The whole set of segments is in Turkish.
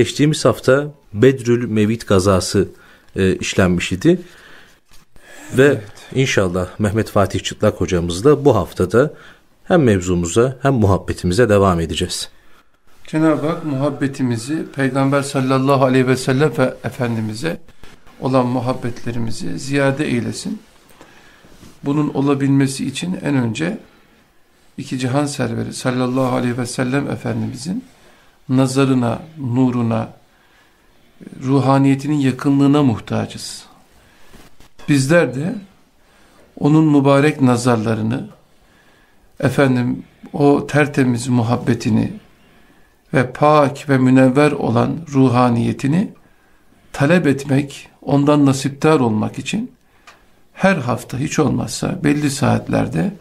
geçtiğimiz hafta Bedrül Mevit gazası e, işlenmiş idi. Ve evet. inşallah Mehmet Fatih Çıtlak hocamızla bu haftada hem mevzumuza hem muhabbetimize devam edeceğiz. Cenab-ı Hak muhabbetimizi Peygamber sallallahu aleyhi ve sellem ve Efendimiz'e olan muhabbetlerimizi ziyade eylesin. Bunun olabilmesi için en önce iki cihan serveri sallallahu aleyhi ve sellem Efendimiz'in nazarına, nuruna, ruhaniyetinin yakınlığına muhtacız. Bizler de onun mübarek nazarlarını, efendim o tertemiz muhabbetini ve pak ve münevver olan ruhaniyetini talep etmek, ondan nasiptar olmak için her hafta hiç olmazsa belli saatlerde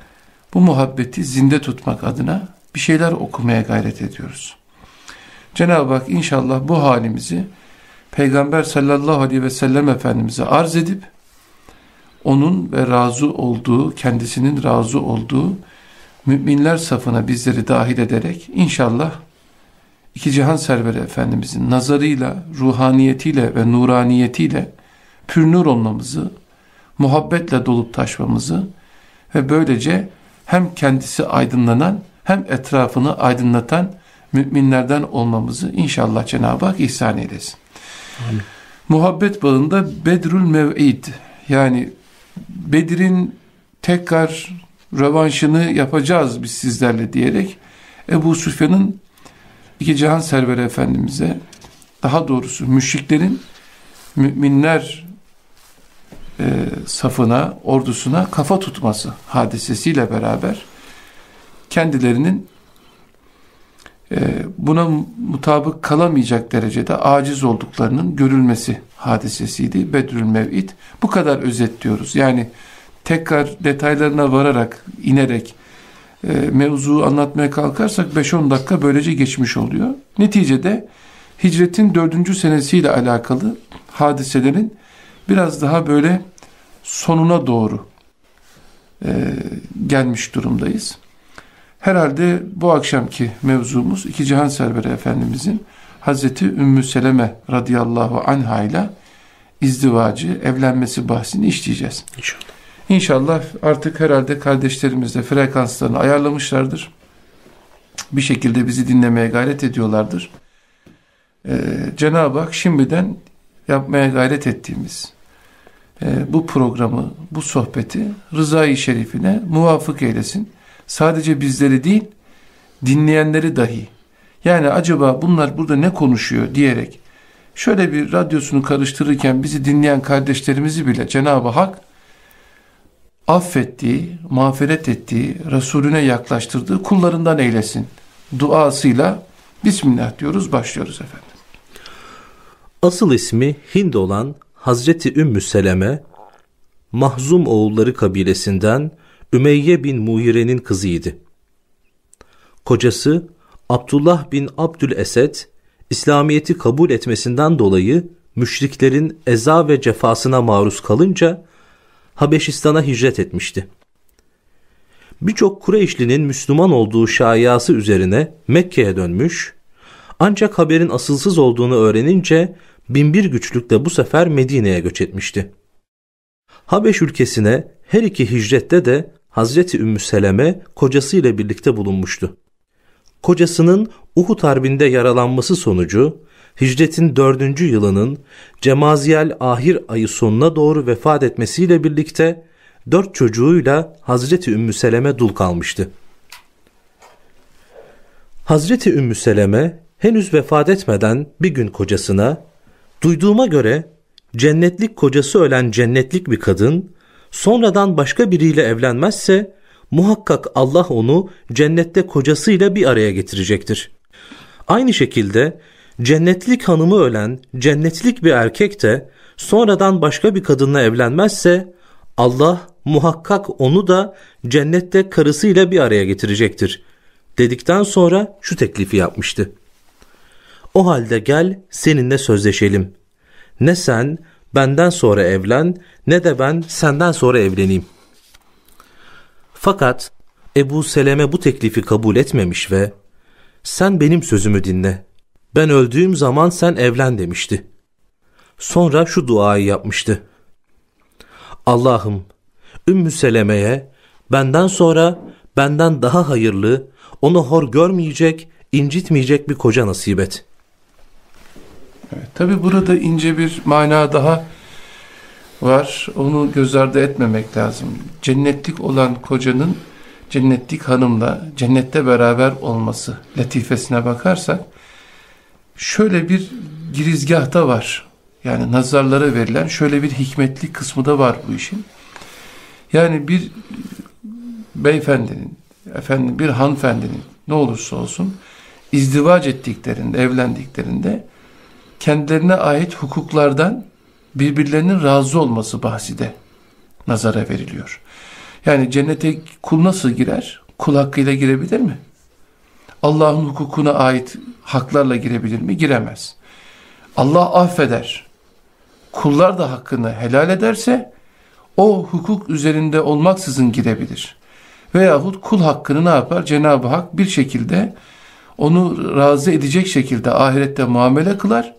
bu muhabbeti zinde tutmak adına bir şeyler okumaya gayret ediyoruz. Cenab-ı Hak inşallah bu halimizi Peygamber sallallahu aleyhi ve sellem Efendimiz'e arz edip onun ve razı olduğu, kendisinin razı olduğu müminler safına bizleri dahil ederek inşallah iki cihan serveri Efendimizin nazarıyla, ruhaniyetiyle ve nuraniyetiyle pürnür olmamızı, muhabbetle dolup taşmamızı ve böylece hem kendisi aydınlanan hem etrafını aydınlatan müminlerden olmamızı inşallah Cenab-ı Hak ihsan eylesin. Amin. Muhabbet bağında Bedrül Mev'id yani Bedir'in tekrar rövanşını yapacağız biz sizlerle diyerek Ebu Süfyan'ın iki cihan serveri efendimize daha doğrusu müşriklerin müminler e, safına, ordusuna kafa tutması hadisesiyle beraber kendilerinin buna mutabık kalamayacak derecede aciz olduklarının görülmesi hadisesiydi. Bedrül Mev'id. Bu kadar özetliyoruz. Yani tekrar detaylarına vararak, inerek e, mevzuyu anlatmaya kalkarsak 5-10 dakika böylece geçmiş oluyor. Neticede hicretin 4. senesiyle alakalı hadiselerin biraz daha böyle sonuna doğru e, gelmiş durumdayız. Herhalde bu akşamki mevzumuz iki cihan serveri Efendimizin Hazreti Ümmü Seleme radıyallahu anha ile izdivacı, evlenmesi bahsini işleyeceğiz. İnşallah. İnşallah artık herhalde kardeşlerimiz de frekanslarını ayarlamışlardır. Bir şekilde bizi dinlemeye gayret ediyorlardır. Ee, Cenab-ı Hak şimdiden yapmaya gayret ettiğimiz e, bu programı, bu sohbeti rızayı şerifine muvafık eylesin. Sadece bizleri değil, dinleyenleri dahi. Yani acaba bunlar burada ne konuşuyor diyerek şöyle bir radyosunu karıştırırken bizi dinleyen kardeşlerimizi bile Cenab-ı Hak affettiği, mağfiret ettiği, Resulüne yaklaştırdığı kullarından eylesin. Duasıyla Bismillah diyoruz, başlıyoruz efendim. Asıl ismi Hind olan Hazreti Ümmü Seleme, Mahzum oğulları kabilesinden Ümeyye bin Muhire'nin kızıydı. Kocası Abdullah bin Abdül Esed, İslamiyet'i kabul etmesinden dolayı müşriklerin eza ve cefasına maruz kalınca Habeşistan'a hicret etmişti. Birçok Kureyşlinin Müslüman olduğu şayası üzerine Mekke'ye dönmüş, ancak haberin asılsız olduğunu öğrenince binbir güçlükle bu sefer Medine'ye göç etmişti. Habeş ülkesine her iki hicrette de Hazreti Ümmü Seleme kocasıyla birlikte bulunmuştu. Kocasının Uhud Harbi'nde yaralanması sonucu hicretin dördüncü yılının Cemaziyel ahir ayı sonuna doğru vefat etmesiyle birlikte dört çocuğuyla Hazreti Ümmü Seleme dul kalmıştı. Hazreti Ümmü Seleme henüz vefat etmeden bir gün kocasına duyduğuma göre cennetlik kocası ölen cennetlik bir kadın sonradan başka biriyle evlenmezse muhakkak Allah onu cennette kocasıyla bir araya getirecektir. Aynı şekilde cennetlik hanımı ölen cennetlik bir erkek de sonradan başka bir kadınla evlenmezse Allah muhakkak onu da cennette karısıyla bir araya getirecektir. Dedikten sonra şu teklifi yapmıştı. O halde gel seninle sözleşelim. Ne sen benden sonra evlen ne de ben senden sonra evleneyim. Fakat Ebu Seleme bu teklifi kabul etmemiş ve sen benim sözümü dinle. ben öldüğüm zaman sen evlen demişti. Sonra şu duayı yapmıştı. Allah'ım Ümmü Seleme'ye benden sonra benden daha hayırlı, onu hor görmeyecek, incitmeyecek bir koca nasip et. Evet, Tabi burada ince bir mana daha var. Onu göz ardı etmemek lazım. Cennetlik olan kocanın cennetlik hanımla cennette beraber olması latifesine bakarsak şöyle bir girizgahta var. Yani nazarlara verilen şöyle bir hikmetli kısmı da var bu işin. Yani bir beyefendinin, efendim bir hanımefendinin ne olursa olsun izdivac ettiklerinde, evlendiklerinde kendilerine ait hukuklardan birbirlerinin razı olması bahsi de nazara veriliyor. Yani cennete kul nasıl girer? Kul hakkıyla girebilir mi? Allah'ın hukukuna ait haklarla girebilir mi? Giremez. Allah affeder. Kullar da hakkını helal ederse o hukuk üzerinde olmaksızın girebilir. Veyahut kul hakkını ne yapar? Cenab-ı Hak bir şekilde onu razı edecek şekilde ahirette muamele kılar.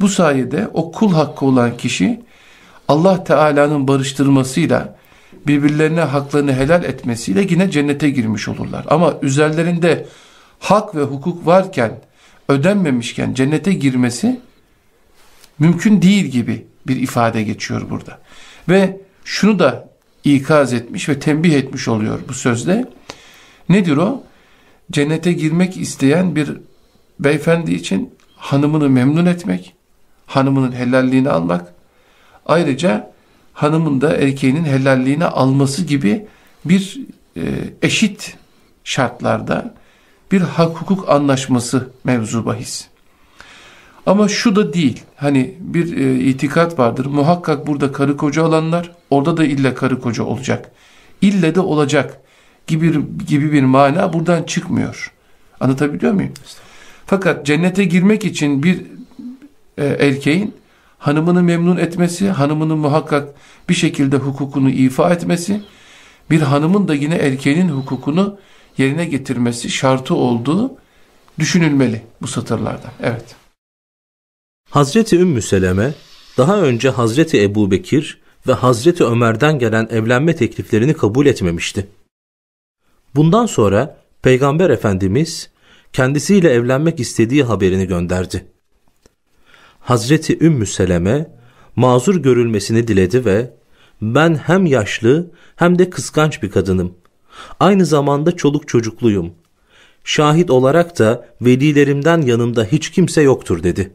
Bu sayede o kul hakkı olan kişi Allah Teala'nın barıştırmasıyla birbirlerine haklarını helal etmesiyle yine cennete girmiş olurlar. Ama üzerlerinde hak ve hukuk varken ödenmemişken cennete girmesi mümkün değil gibi bir ifade geçiyor burada. Ve şunu da ikaz etmiş ve tembih etmiş oluyor bu sözde. Nedir o? Cennete girmek isteyen bir beyefendi için hanımını memnun etmek, hanımının helalliğini almak, ayrıca hanımın da erkeğinin helalliğini alması gibi bir e, eşit şartlarda bir hak hukuk anlaşması mevzu bahis. Ama şu da değil. Hani bir e, itikat vardır. Muhakkak burada karı koca olanlar orada da illa karı koca olacak. İlle de olacak gibi, gibi bir mana buradan çıkmıyor. Anlatabiliyor muyum? Fakat cennete girmek için bir erkeğin hanımını memnun etmesi, hanımının muhakkak bir şekilde hukukunu ifa etmesi, bir hanımın da yine erkeğinin hukukunu yerine getirmesi şartı olduğu düşünülmeli bu satırlardan. Evet. Hazreti Ümmü Seleme daha önce Hazreti Ebu Bekir ve Hazreti Ömer'den gelen evlenme tekliflerini kabul etmemişti. Bundan sonra Peygamber Efendimiz kendisiyle evlenmek istediği haberini gönderdi. Hazreti Ümmü Seleme mazur görülmesini diledi ve ben hem yaşlı hem de kıskanç bir kadınım. Aynı zamanda çoluk çocukluyum. Şahit olarak da velilerimden yanımda hiç kimse yoktur dedi.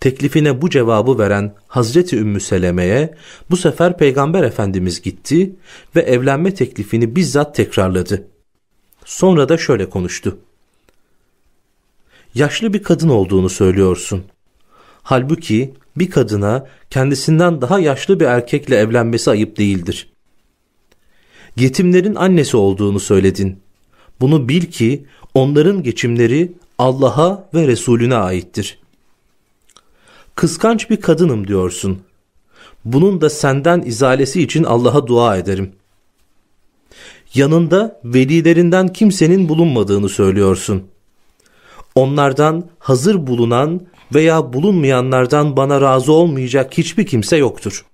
Teklifine bu cevabı veren Hazreti Ümmü Seleme'ye bu sefer Peygamber Efendimiz gitti ve evlenme teklifini bizzat tekrarladı. Sonra da şöyle konuştu. Yaşlı bir kadın olduğunu söylüyorsun. Halbuki bir kadına kendisinden daha yaşlı bir erkekle evlenmesi ayıp değildir. Yetimlerin annesi olduğunu söyledin. Bunu bil ki onların geçimleri Allah'a ve Resulüne aittir. Kıskanç bir kadınım diyorsun. Bunun da senden izalesi için Allah'a dua ederim. Yanında velilerinden kimsenin bulunmadığını söylüyorsun. Onlardan hazır bulunan veya bulunmayanlardan bana razı olmayacak hiçbir kimse yoktur.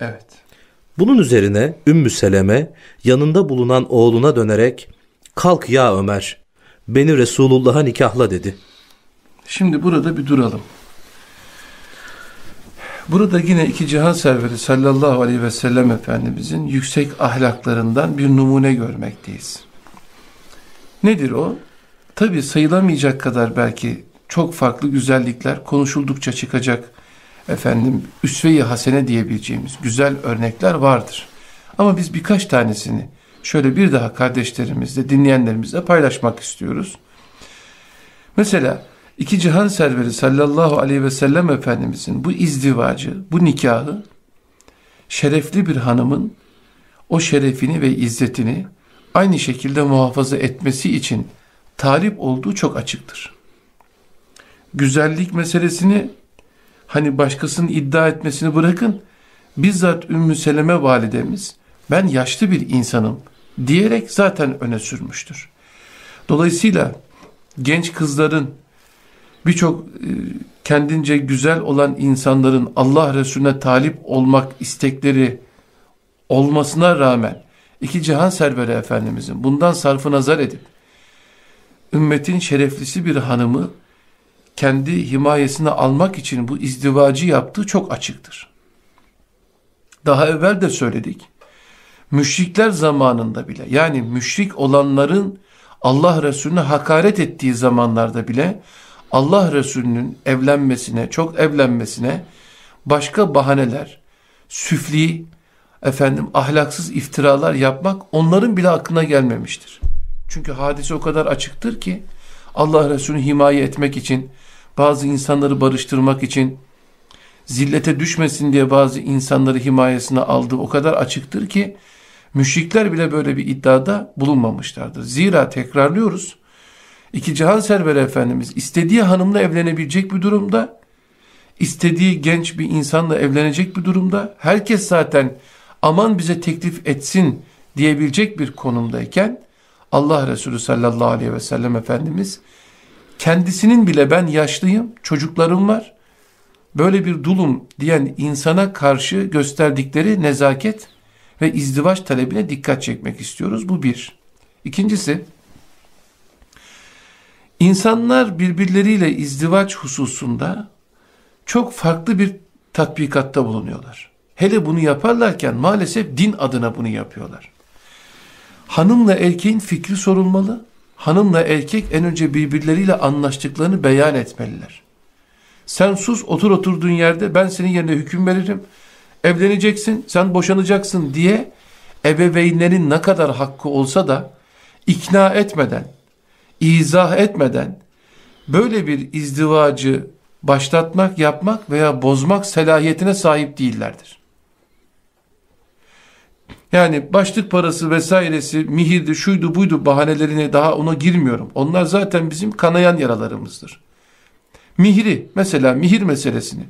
Evet. Bunun üzerine Ümmü Seleme yanında bulunan oğluna dönerek kalk ya Ömer beni Resulullah'a nikahla dedi. Şimdi burada bir duralım. Burada yine iki cihan serveri sallallahu aleyhi ve sellem Efendimizin yüksek ahlaklarından bir numune görmekteyiz. Nedir o? Tabi sayılamayacak kadar belki çok farklı güzellikler konuşuldukça çıkacak efendim üsve-i hasene diyebileceğimiz güzel örnekler vardır. Ama biz birkaç tanesini şöyle bir daha kardeşlerimizle, dinleyenlerimizle paylaşmak istiyoruz. Mesela iki cihan serveri sallallahu aleyhi ve sellem Efendimizin bu izdivacı, bu nikahı şerefli bir hanımın o şerefini ve izzetini aynı şekilde muhafaza etmesi için talip olduğu çok açıktır. Güzellik meselesini hani başkasının iddia etmesini bırakın bizzat Ümmü Seleme validemiz ben yaşlı bir insanım diyerek zaten öne sürmüştür. Dolayısıyla genç kızların birçok e, kendince güzel olan insanların Allah Resulüne talip olmak istekleri olmasına rağmen iki cihan serveri efendimizin bundan sarfı nazar edip ümmetin şereflisi bir hanımı kendi himayesine almak için bu izdivacı yaptığı çok açıktır. Daha evvel de söyledik. Müşrikler zamanında bile yani müşrik olanların Allah Resulüne hakaret ettiği zamanlarda bile Allah Resulü'nün evlenmesine, çok evlenmesine başka bahaneler, süfli, efendim ahlaksız iftiralar yapmak onların bile aklına gelmemiştir. Çünkü hadise o kadar açıktır ki Allah Resulü'nü himaye etmek için, bazı insanları barıştırmak için, zillete düşmesin diye bazı insanları himayesine aldığı o kadar açıktır ki müşrikler bile böyle bir iddiada bulunmamışlardır. Zira tekrarlıyoruz. İki cihan serveri efendimiz istediği hanımla evlenebilecek bir durumda, istediği genç bir insanla evlenecek bir durumda, herkes zaten aman bize teklif etsin diyebilecek bir konumdayken Allah Resulü sallallahu aleyhi ve sellem Efendimiz kendisinin bile ben yaşlıyım, çocuklarım var, böyle bir dulum diyen insana karşı gösterdikleri nezaket ve izdivaç talebine dikkat çekmek istiyoruz. Bu bir. İkincisi, insanlar birbirleriyle izdivaç hususunda çok farklı bir tatbikatta bulunuyorlar. Hele bunu yaparlarken maalesef din adına bunu yapıyorlar. Hanımla erkeğin fikri sorulmalı. Hanımla erkek en önce birbirleriyle anlaştıklarını beyan etmeliler. Sen sus otur oturduğun yerde ben senin yerine hüküm veririm. Evleneceksin sen boşanacaksın diye ebeveynlerin ne kadar hakkı olsa da ikna etmeden, izah etmeden böyle bir izdivacı başlatmak, yapmak veya bozmak selahiyetine sahip değillerdir. Yani başlık parası vesairesi, mihirdi, şuydu buydu bahanelerine daha ona girmiyorum. Onlar zaten bizim kanayan yaralarımızdır. Mihri mesela mihir meselesini.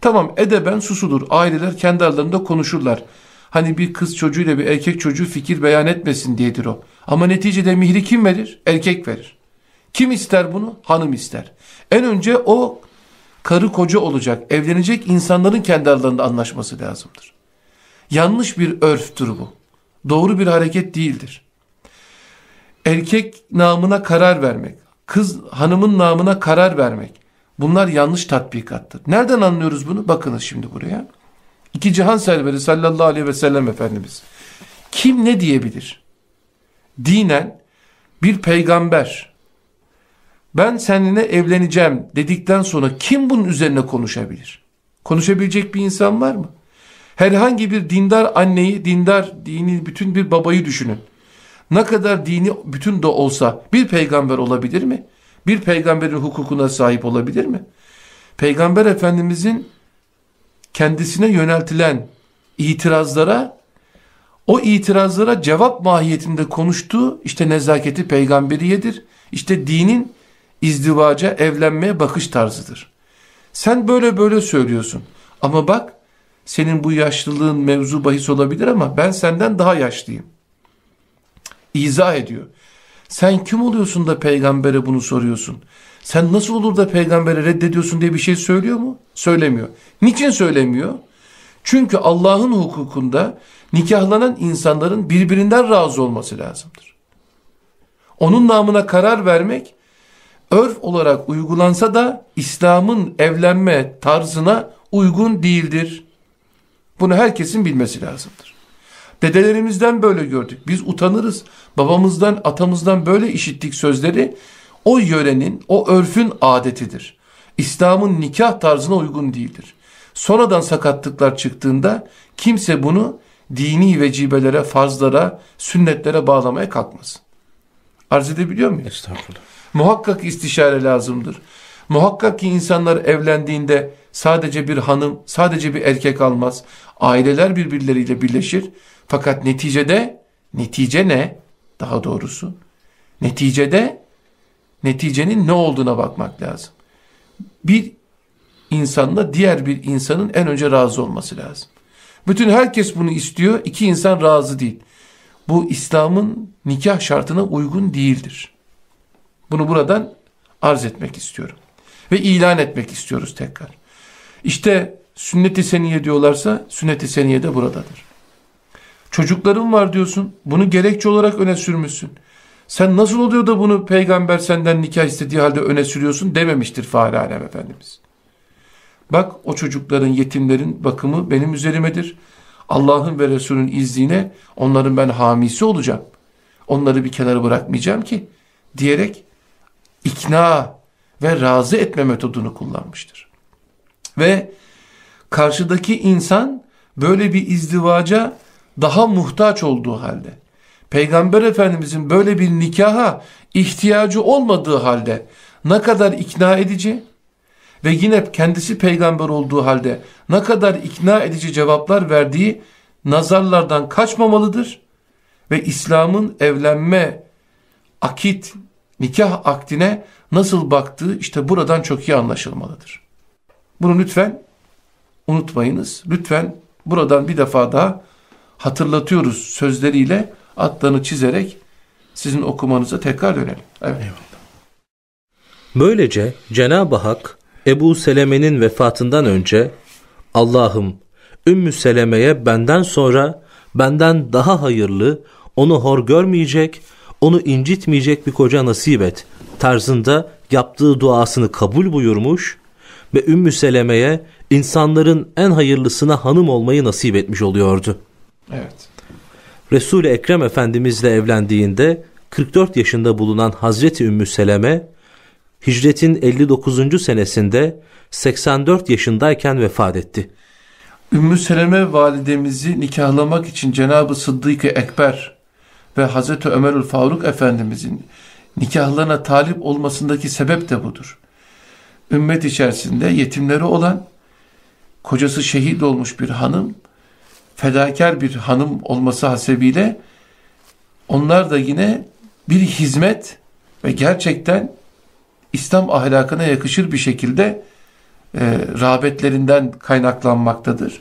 Tamam edeben susulur. Aileler kendi aralarında konuşurlar. Hani bir kız çocuğuyla bir erkek çocuğu fikir beyan etmesin diyedir o. Ama neticede mihri kim verir? Erkek verir. Kim ister bunu? Hanım ister. En önce o karı koca olacak, evlenecek insanların kendi aralarında anlaşması lazımdır. Yanlış bir örftür bu. Doğru bir hareket değildir. Erkek namına karar vermek, kız hanımın namına karar vermek. Bunlar yanlış tatbikattır. Nereden anlıyoruz bunu? Bakınız şimdi buraya. İki cihan serveri sallallahu aleyhi ve sellem Efendimiz. Kim ne diyebilir? Dinen bir peygamber ben seninle evleneceğim dedikten sonra kim bunun üzerine konuşabilir? Konuşabilecek bir insan var mı? Herhangi bir dindar anneyi, dindar dini bütün bir babayı düşünün. Ne kadar dini bütün de olsa bir peygamber olabilir mi? Bir peygamberin hukukuna sahip olabilir mi? Peygamber Efendimizin kendisine yöneltilen itirazlara o itirazlara cevap mahiyetinde konuştuğu işte nezaketi peygamberiyedir. İşte dinin izdivaca, evlenmeye bakış tarzıdır. Sen böyle böyle söylüyorsun. Ama bak senin bu yaşlılığın mevzu bahis olabilir ama ben senden daha yaşlıyım. İzah ediyor. Sen kim oluyorsun da peygambere bunu soruyorsun? Sen nasıl olur da peygambere reddediyorsun diye bir şey söylüyor mu? Söylemiyor. Niçin söylemiyor? Çünkü Allah'ın hukukunda nikahlanan insanların birbirinden razı olması lazımdır. Onun namına karar vermek örf olarak uygulansa da İslam'ın evlenme tarzına uygun değildir. Bunu herkesin bilmesi lazımdır. Dedelerimizden böyle gördük. Biz utanırız. Babamızdan, atamızdan böyle işittik sözleri. O yörenin, o örfün adetidir. İslam'ın nikah tarzına uygun değildir. Sonradan sakatlıklar çıktığında kimse bunu dini vecibelere, farzlara, sünnetlere bağlamaya kalkmasın. Arz edebiliyor muyum? Estağfurullah. Muhakkak istişare lazımdır. Muhakkak ki insanlar evlendiğinde sadece bir hanım, sadece bir erkek almaz. Aileler birbirleriyle birleşir. Fakat neticede, netice ne? Daha doğrusu. Neticede, neticenin ne olduğuna bakmak lazım. Bir insanla diğer bir insanın en önce razı olması lazım. Bütün herkes bunu istiyor, iki insan razı değil. Bu İslam'ın nikah şartına uygun değildir. Bunu buradan arz etmek istiyorum. Ve ilan etmek istiyoruz tekrar. İşte sünnet-i seniye diyorlarsa sünnet-i seniye de buradadır. Çocukların var diyorsun. Bunu gerekçe olarak öne sürmüşsün. Sen nasıl oluyor da bunu peygamber senden nikah istediği halde öne sürüyorsun dememiştir Fahri Alem Efendimiz. Bak o çocukların, yetimlerin bakımı benim üzerimedir. Allah'ın ve Resul'ün izniyle onların ben hamisi olacağım. Onları bir kenara bırakmayacağım ki diyerek ikna ve razı etme metodunu kullanmıştır. Ve karşıdaki insan böyle bir izdivaca daha muhtaç olduğu halde, Peygamber Efendimizin böyle bir nikaha ihtiyacı olmadığı halde ne kadar ikna edici ve yine kendisi peygamber olduğu halde ne kadar ikna edici cevaplar verdiği nazarlardan kaçmamalıdır ve İslam'ın evlenme, akit, nikah akdine nasıl baktığı işte buradan çok iyi anlaşılmalıdır. Bunu lütfen unutmayınız. Lütfen buradan bir defa daha hatırlatıyoruz sözleriyle atlarını çizerek sizin okumanıza tekrar dönelim. Evet. Eyvallah. Böylece Cenab-ı Hak Ebu Seleme'nin vefatından önce Allah'ım Ümmü Seleme'ye benden sonra benden daha hayırlı, onu hor görmeyecek, onu incitmeyecek bir koca nasip et tarzında yaptığı duasını kabul buyurmuş ve Ümmü Seleme'ye insanların en hayırlısına hanım olmayı nasip etmiş oluyordu. Evet. Resul-i Ekrem Efendimizle evlendiğinde 44 yaşında bulunan Hazreti Ümmü Seleme hicretin 59. senesinde 84 yaşındayken vefat etti. Ümmü Seleme validemizi nikahlamak için Cenab-ı Sıddık-ı Ekber ve Hazreti Ömerül Faruk Efendimizin nikahlarına talip olmasındaki sebep de budur. Ümmet içerisinde yetimleri olan, kocası şehit olmuş bir hanım, fedakar bir hanım olması hasebiyle onlar da yine bir hizmet ve gerçekten İslam ahlakına yakışır bir şekilde e, rağbetlerinden kaynaklanmaktadır.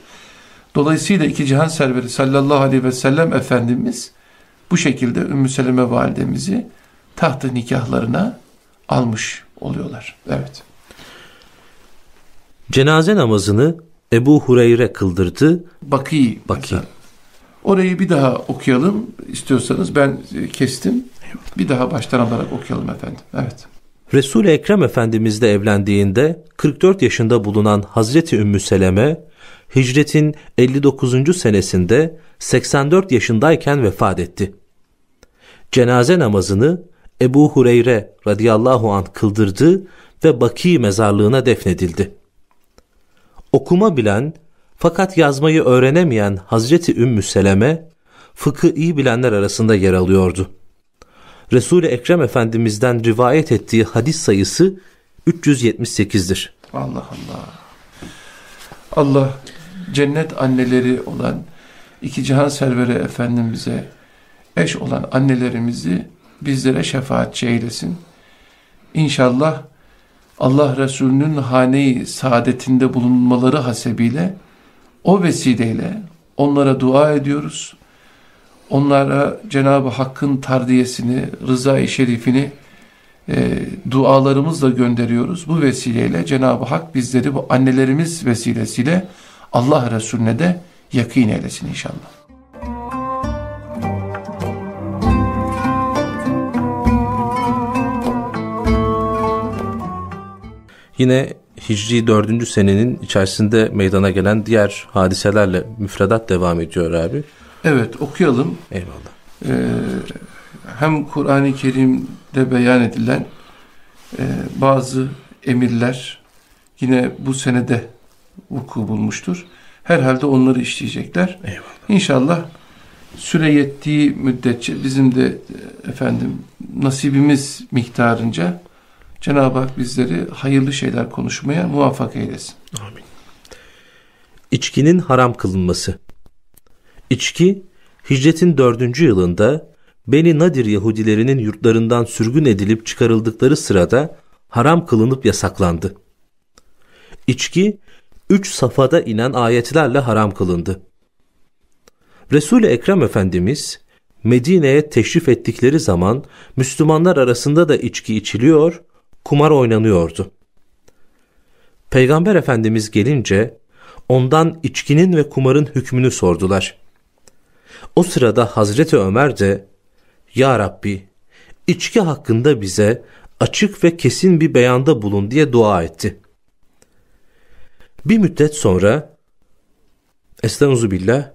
Dolayısıyla iki cihan serveri sallallahu aleyhi ve sellem Efendimiz bu şekilde Ümmü Seleme validemizi tahtı nikahlarına almış oluyorlar. Evet. Cenaze namazını Ebu Hureyre kıldırdı. Baki. Baki. Orayı bir daha okuyalım istiyorsanız. Ben e, kestim. Bir daha baştan alarak okuyalım efendim. Evet. Resul-i Ekrem Efendimizle evlendiğinde 44 yaşında bulunan Hazreti Ümmü Seleme, hicretin 59. senesinde 84 yaşındayken vefat etti. Cenaze namazını Ebu Hureyre radıyallahu an kıldırdı ve Baki mezarlığına defnedildi. Okuma bilen fakat yazmayı öğrenemeyen Hazreti Ümmü Seleme, fıkı iyi bilenler arasında yer alıyordu. Resul-i Ekrem Efendimiz'den rivayet ettiği hadis sayısı 378'dir. Allah Allah. Allah cennet anneleri olan iki cihan serveri Efendimiz'e eş olan annelerimizi bizlere şefaatçi eylesin. İnşallah Allah Resulü'nün hane-i saadetinde bulunmaları hasebiyle o vesileyle onlara dua ediyoruz. Onlara Cenab-ı Hakk'ın tardiyesini, rıza-i şerifini e, dualarımızla gönderiyoruz. Bu vesileyle Cenab-ı Hak bizleri bu annelerimiz vesilesiyle Allah Resulüne de yakın eylesin inşallah. Yine Hicri 4. senenin içerisinde meydana gelen diğer hadiselerle müfredat devam ediyor abi. Evet okuyalım. Eyvallah. Ee, hem Kur'an-ı Kerim'de beyan edilen e, bazı emirler yine bu senede vuku bulmuştur. Herhalde onları işleyecekler. Eyvallah. İnşallah süre yettiği müddetçe bizim de e, efendim nasibimiz miktarınca Cenab-ı Hak bizleri hayırlı şeyler konuşmaya muvaffak eylesin. Amin. İçkinin haram kılınması. İçki, hicretin dördüncü yılında Beni Nadir Yahudilerinin yurtlarından sürgün edilip çıkarıldıkları sırada haram kılınıp yasaklandı. İçki, üç safhada inen ayetlerle haram kılındı. Resul-i Ekrem Efendimiz, Medine'ye teşrif ettikleri zaman Müslümanlar arasında da içki içiliyor kumar oynanıyordu. Peygamber Efendimiz gelince ondan içkinin ve kumarın hükmünü sordular. O sırada Hazreti Ömer de Ya Rabbi içki hakkında bize açık ve kesin bir beyanda bulun diye dua etti. Bir müddet sonra Estağfirullah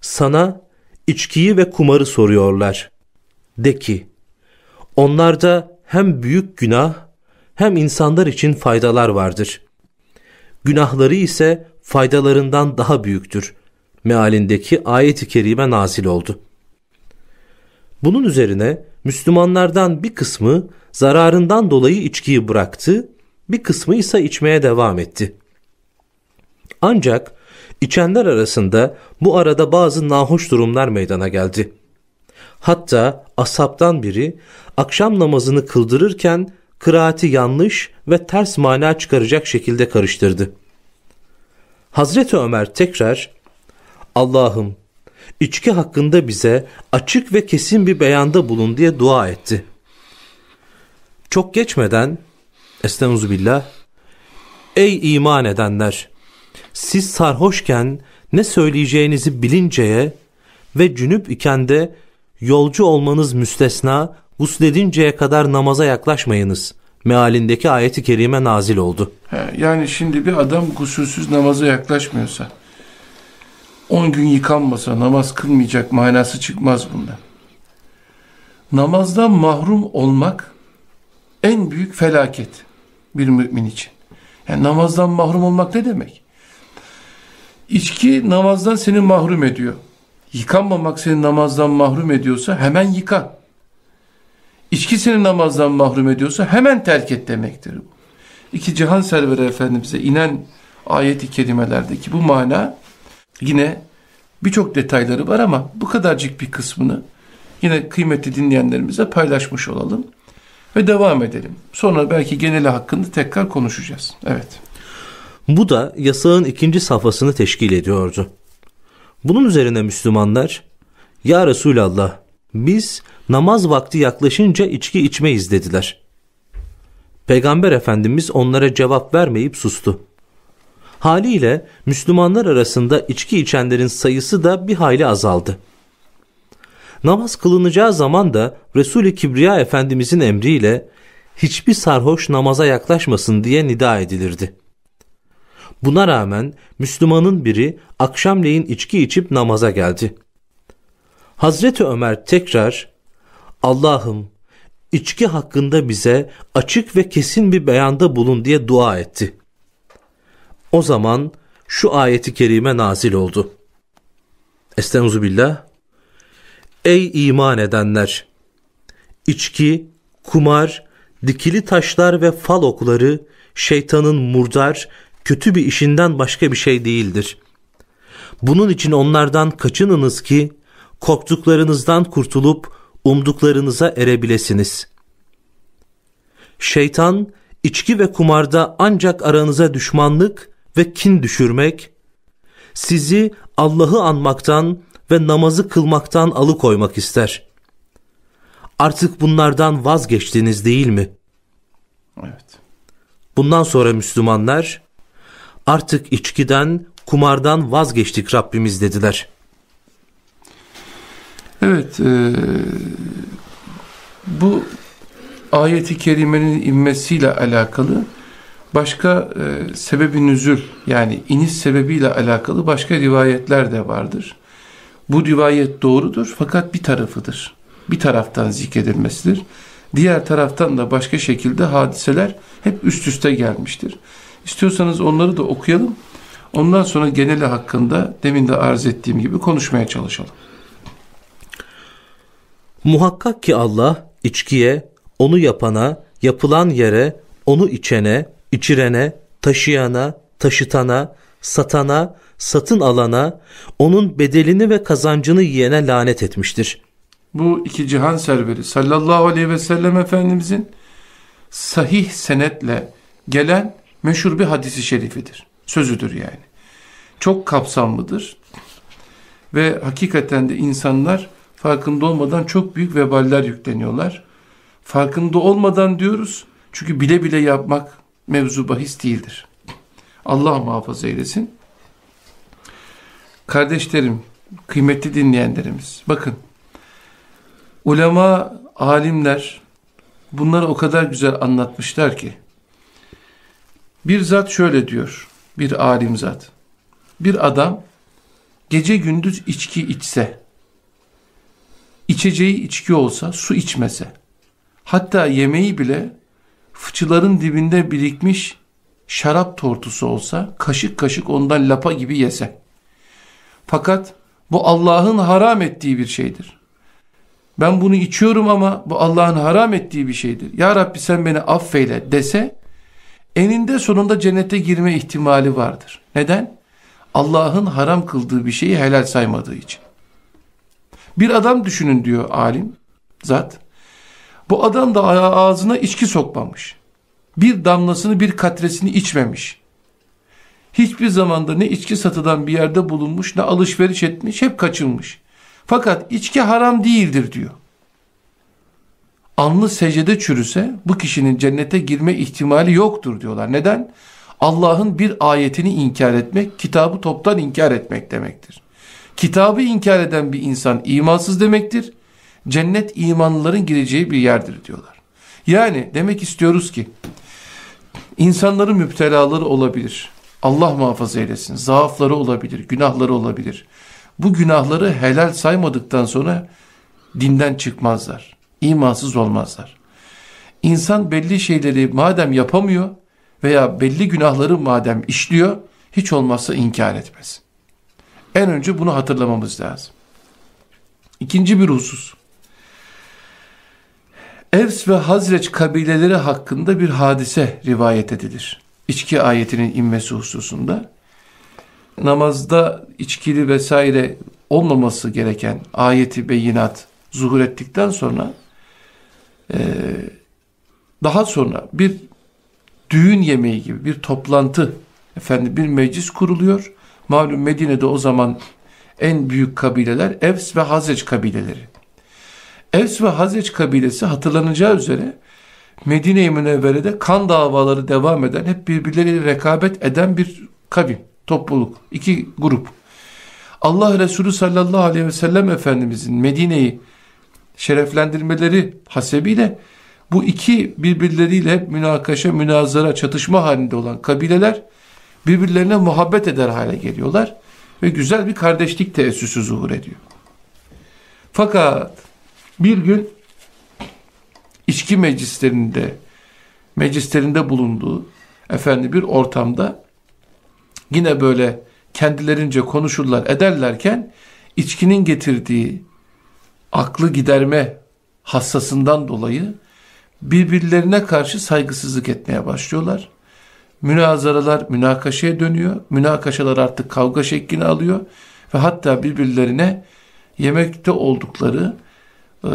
sana içkiyi ve kumarı soruyorlar. De ki onlarda hem büyük günah hem insanlar için faydalar vardır. Günahları ise faydalarından daha büyüktür. Mealindeki ayet-i kerime nazil oldu. Bunun üzerine Müslümanlardan bir kısmı zararından dolayı içkiyi bıraktı, bir kısmı ise içmeye devam etti. Ancak içenler arasında bu arada bazı nahoş durumlar meydana geldi. Hatta asaptan biri akşam namazını kıldırırken kıraati yanlış ve ters mana çıkaracak şekilde karıştırdı. Hazreti Ömer tekrar Allah'ım içki hakkında bize açık ve kesin bir beyanda bulun diye dua etti. Çok geçmeden Estağfirullah Ey iman edenler! Siz sarhoşken ne söyleyeceğinizi bilinceye ve cünüp iken de yolcu olmanız müstesna gusledinceye kadar namaza yaklaşmayınız. Mealindeki ayeti kerime nazil oldu. Yani şimdi bir adam gusülsüz namaza yaklaşmıyorsa 10 gün yıkanmasa namaz kılmayacak manası çıkmaz bundan. Namazdan mahrum olmak en büyük felaket bir mümin için. Yani namazdan mahrum olmak ne demek? İçki namazdan seni mahrum ediyor. Yıkanmamak seni namazdan mahrum ediyorsa hemen yıkan. İçki seni namazdan mahrum ediyorsa hemen terk et demektir. İki cihan serveri Efendimiz'e inen ayeti kelimelerdeki bu mana yine birçok detayları var ama bu kadarcık bir kısmını yine kıymetli dinleyenlerimize paylaşmış olalım ve devam edelim. Sonra belki geneli hakkında tekrar konuşacağız. Evet. Bu da yasağın ikinci safhasını teşkil ediyordu. Bunun üzerine Müslümanlar, Ya Resulallah biz namaz vakti yaklaşınca içki içmeyiz dediler. Peygamber Efendimiz onlara cevap vermeyip sustu. Haliyle Müslümanlar arasında içki içenlerin sayısı da bir hayli azaldı. Namaz kılınacağı zaman da Resul-i Kibriya Efendimizin emriyle hiçbir sarhoş namaza yaklaşmasın diye nida edilirdi. Buna rağmen Müslümanın biri akşamleyin içki içip namaza geldi. Hazreti Ömer tekrar Allah'ım içki hakkında bize açık ve kesin bir beyanda bulun diye dua etti. O zaman şu ayeti kerime nazil oldu. Estağfirullah. Ey iman edenler! İçki, kumar, dikili taşlar ve fal okları şeytanın murdar, kötü bir işinden başka bir şey değildir. Bunun için onlardan kaçınınız ki korktuklarınızdan kurtulup umduklarınıza erebilesiniz. Şeytan içki ve kumarda ancak aranıza düşmanlık ve kin düşürmek, sizi Allah'ı anmaktan ve namazı kılmaktan alıkoymak ister. Artık bunlardan vazgeçtiniz değil mi? Evet. Bundan sonra Müslümanlar artık içkiden, kumardan vazgeçtik Rabbimiz dediler. Evet, e, bu ayeti kerimenin inmesiyle alakalı başka e, sebebi nüzül yani iniş sebebiyle alakalı başka rivayetler de vardır. Bu rivayet doğrudur fakat bir tarafıdır. Bir taraftan zikredilmesidir. Diğer taraftan da başka şekilde hadiseler hep üst üste gelmiştir. İstiyorsanız onları da okuyalım. Ondan sonra geneli hakkında demin de arz ettiğim gibi konuşmaya çalışalım. Muhakkak ki Allah içkiye, onu yapana, yapılan yere, onu içene, içirene, taşıyana, taşıtana, satana, satın alana, onun bedelini ve kazancını yiyene lanet etmiştir. Bu iki cihan serveri sallallahu aleyhi ve sellem Efendimizin sahih senetle gelen meşhur bir hadisi şerifidir. Sözüdür yani. Çok kapsamlıdır. Ve hakikaten de insanlar farkında olmadan çok büyük veballer yükleniyorlar. Farkında olmadan diyoruz Çünkü bile bile yapmak mevzu bahis değildir. Allah muhafaza eylesin. Kardeşlerim, kıymetli dinleyenlerimiz, bakın ulema, alimler bunları o kadar güzel anlatmışlar ki bir zat şöyle diyor, bir alim zat. Bir adam gece gündüz içki içse, içeceği içki olsa, su içmese, hatta yemeği bile fıçıların dibinde birikmiş şarap tortusu olsa, kaşık kaşık ondan lapa gibi yese. Fakat bu Allah'ın haram ettiği bir şeydir. Ben bunu içiyorum ama bu Allah'ın haram ettiği bir şeydir. Ya Rabbi sen beni affeyle dese, eninde sonunda cennete girme ihtimali vardır. Neden? Allah'ın haram kıldığı bir şeyi helal saymadığı için. Bir adam düşünün diyor alim zat. Bu adam da ağzına içki sokmamış. Bir damlasını bir katresini içmemiş. Hiçbir zamanda ne içki satılan bir yerde bulunmuş ne alışveriş etmiş hep kaçınmış. Fakat içki haram değildir diyor. Anlı secde çürüse bu kişinin cennete girme ihtimali yoktur diyorlar. Neden? Allah'ın bir ayetini inkar etmek, kitabı toptan inkar etmek demektir. Kitabı inkar eden bir insan imansız demektir. Cennet imanlıların gireceği bir yerdir diyorlar. Yani demek istiyoruz ki insanların müptelaları olabilir. Allah muhafaza eylesin. Zaafları olabilir, günahları olabilir. Bu günahları helal saymadıktan sonra dinden çıkmazlar. İmansız olmazlar. İnsan belli şeyleri madem yapamıyor veya belli günahları madem işliyor hiç olmazsa inkar etmez. En önce bunu hatırlamamız lazım. İkinci bir husus. Evs ve Hazreç kabileleri hakkında bir hadise rivayet edilir. İçki ayetinin inmesi hususunda. Namazda içkili vesaire olmaması gereken ayeti beyinat zuhur ettikten sonra e, daha sonra bir düğün yemeği gibi bir toplantı efendim bir meclis kuruluyor. Malum Medine'de o zaman en büyük kabileler Evs ve Hazreç kabileleri. Evs ve Hazreç kabilesi hatırlanacağı üzere Medine-i Münevvere'de kan davaları devam eden, hep birbirleriyle rekabet eden bir kavim, topluluk, iki grup. Allah Resulü sallallahu aleyhi ve sellem Efendimizin Medine'yi şereflendirmeleri hasebiyle bu iki birbirleriyle münakaşa, münazara, çatışma halinde olan kabileler birbirlerine muhabbet eder hale geliyorlar ve güzel bir kardeşlik teessüsü zuhur ediyor. Fakat bir gün içki meclislerinde meclislerinde bulunduğu efendi bir ortamda yine böyle kendilerince konuşurlar ederlerken içkinin getirdiği aklı giderme hassasından dolayı birbirlerine karşı saygısızlık etmeye başlıyorlar. Münazaralar münakaşaya dönüyor. Münakaşalar artık kavga şeklini alıyor ve hatta birbirlerine yemekte oldukları e,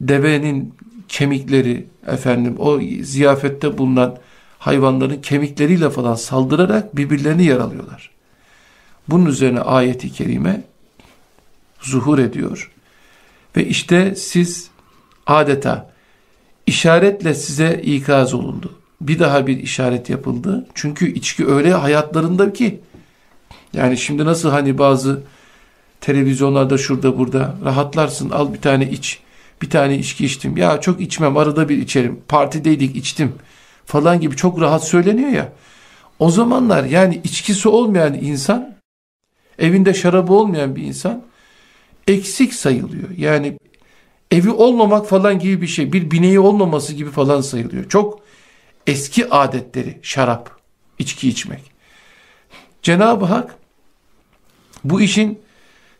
devenin kemikleri efendim o ziyafette bulunan hayvanların kemikleriyle falan saldırarak birbirlerini yaralıyorlar. Bunun üzerine ayeti kerime zuhur ediyor. Ve işte siz adeta işaretle size ikaz olundu. Bir daha bir işaret yapıldı. Çünkü içki öyle hayatlarında ki yani şimdi nasıl hani bazı televizyonlarda şurada burada rahatlarsın al bir tane iç. Bir tane içki içtim. Ya çok içmem arada bir içerim. Partideydik içtim falan gibi çok rahat söyleniyor ya. O zamanlar yani içkisi olmayan insan evinde şarabı olmayan bir insan eksik sayılıyor. Yani evi olmamak falan gibi bir şey. Bir bineği olmaması gibi falan sayılıyor. Çok eski adetleri şarap, içki içmek. Cenab-ı Hak bu işin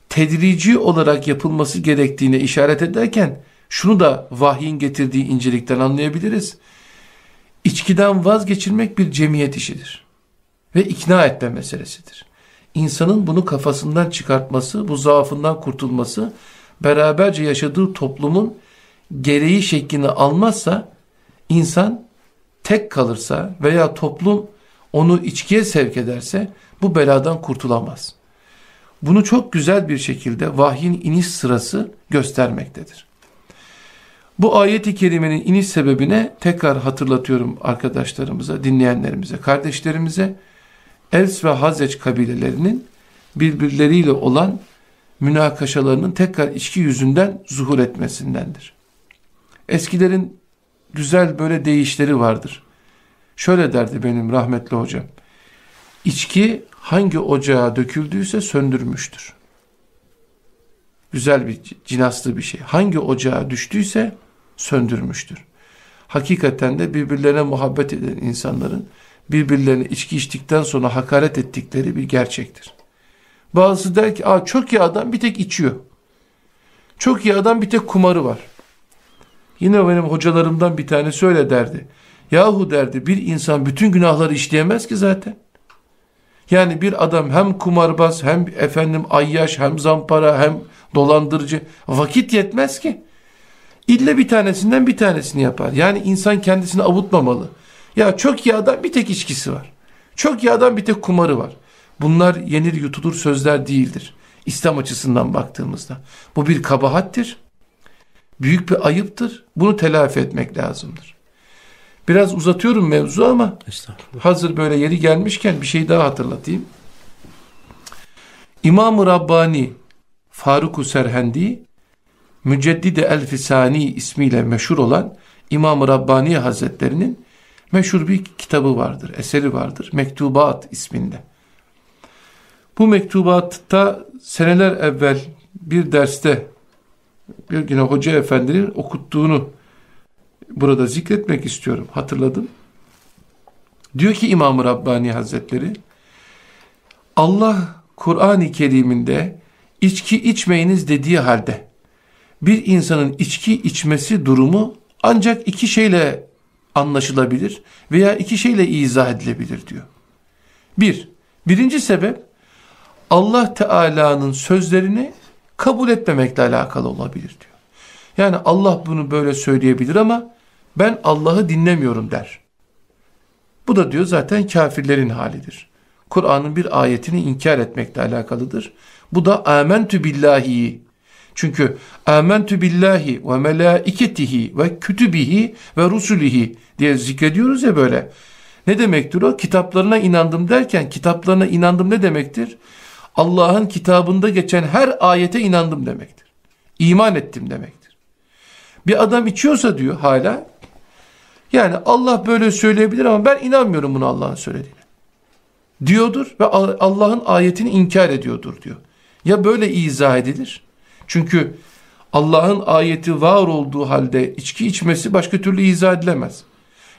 tedrici olarak yapılması gerektiğine işaret ederken şunu da vahyin getirdiği incelikten anlayabiliriz. İçkiden vazgeçirmek bir cemiyet işidir. Ve ikna etme meselesidir. İnsanın bunu kafasından çıkartması, bu zaafından kurtulması, beraberce yaşadığı toplumun gereği şeklini almazsa, insan tek kalırsa veya toplum onu içkiye sevk ederse bu beladan kurtulamaz. Bunu çok güzel bir şekilde vahyin iniş sırası göstermektedir. Bu ayeti kerimenin iniş sebebine tekrar hatırlatıyorum arkadaşlarımıza, dinleyenlerimize, kardeşlerimize. Els ve Hazreç kabilelerinin birbirleriyle olan münakaşalarının tekrar içki yüzünden zuhur etmesindendir. Eskilerin güzel böyle deyişleri vardır. Şöyle derdi benim rahmetli hocam. İçki hangi ocağa döküldüyse söndürmüştür. Güzel bir cinaslı bir şey. Hangi ocağa düştüyse söndürmüştür. Hakikaten de birbirlerine muhabbet eden insanların birbirlerine içki içtikten sonra hakaret ettikleri bir gerçektir. Bazısı der ki Aa, çok iyi adam bir tek içiyor. Çok iyi adam bir tek kumarı var. Yine benim hocalarımdan bir tane söyle derdi. Yahu derdi bir insan bütün günahları işleyemez ki zaten. Yani bir adam hem kumarbaz hem efendim ayyaş hem zampara hem dolandırıcı vakit yetmez ki. İlle bir tanesinden bir tanesini yapar. Yani insan kendisini avutmamalı. Ya çok iyi adam bir tek içkisi var. Çok iyi adam bir tek kumarı var. Bunlar yenir yutulur sözler değildir. İslam açısından baktığımızda. Bu bir kabahattir. Büyük bir ayıptır. Bunu telafi etmek lazımdır. Biraz uzatıyorum mevzu ama hazır böyle yeri gelmişken bir şey daha hatırlatayım. İmam-ı Rabbani Faruk-u Serhendi Müceddide El-Fisani ismiyle meşhur olan İmam-ı Rabbani Hazretlerinin meşhur bir kitabı vardır, eseri vardır. Mektubat isminde. Bu mektubatta seneler evvel bir derste bir güne hoca efendinin okuttuğunu burada zikretmek istiyorum. Hatırladım. Diyor ki İmam-ı Rabbani Hazretleri Allah Kur'an-ı Kerim'inde içki içmeyiniz dediği halde bir insanın içki içmesi durumu ancak iki şeyle anlaşılabilir veya iki şeyle izah edilebilir diyor. Bir, birinci sebep Allah Teala'nın sözlerini kabul etmemekle alakalı olabilir diyor. Yani Allah bunu böyle söyleyebilir ama ben Allah'ı dinlemiyorum der. Bu da diyor zaten kafirlerin halidir. Kur'an'ın bir ayetini inkar etmekle alakalıdır. Bu da amentü billahi. Çünkü amentü billahi ve melaiketihi ve kütübihi ve rusulihi diye zikrediyoruz ya böyle. Ne demektir o? Kitaplarına inandım derken kitaplarına inandım ne demektir? Allah'ın kitabında geçen her ayete inandım demektir. İman ettim demektir. Bir adam içiyorsa diyor hala yani Allah böyle söyleyebilir ama ben inanmıyorum bunu Allah'ın söylediğine. Diyordur ve Allah'ın ayetini inkar ediyordur diyor. Ya böyle izah edilir? Çünkü Allah'ın ayeti var olduğu halde içki içmesi başka türlü izah edilemez.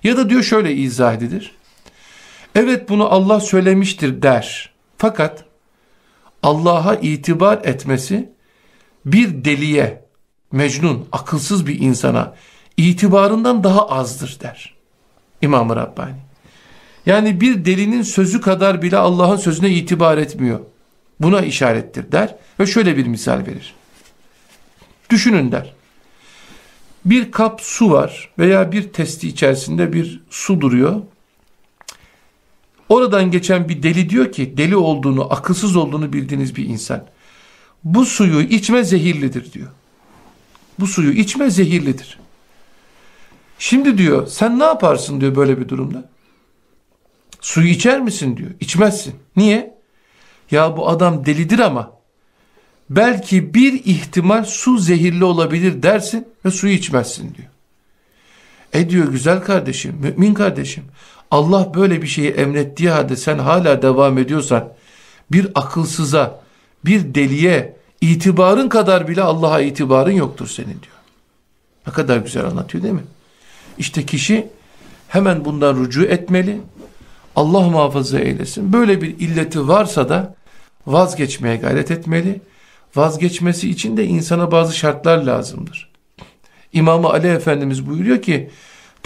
Ya da diyor şöyle izah edilir. Evet bunu Allah söylemiştir der. Fakat Allah'a itibar etmesi bir deliye, mecnun, akılsız bir insana itibarından daha azdır der. İmam-ı Rabbani. Yani bir delinin sözü kadar bile Allah'ın sözüne itibar etmiyor. Buna işarettir der ve şöyle bir misal verir. Düşünün der. Bir kap su var veya bir testi içerisinde bir su duruyor. Oradan geçen bir deli diyor ki deli olduğunu, akılsız olduğunu bildiğiniz bir insan. Bu suyu içme zehirlidir diyor. Bu suyu içme zehirlidir. Şimdi diyor sen ne yaparsın diyor böyle bir durumda. Suyu içer misin diyor. İçmezsin. Niye? Ya bu adam delidir ama belki bir ihtimal su zehirli olabilir dersin ve suyu içmezsin diyor. E diyor güzel kardeşim, mümin kardeşim. Allah böyle bir şeyi emrettiği halde sen hala devam ediyorsan bir akılsıza, bir deliye itibarın kadar bile Allah'a itibarın yoktur senin diyor. Ne kadar güzel anlatıyor değil mi? İşte kişi hemen bundan rücu etmeli. Allah muhafaza eylesin. Böyle bir illeti varsa da vazgeçmeye gayret etmeli. Vazgeçmesi için de insana bazı şartlar lazımdır. İmam Ali Efendimiz buyuruyor ki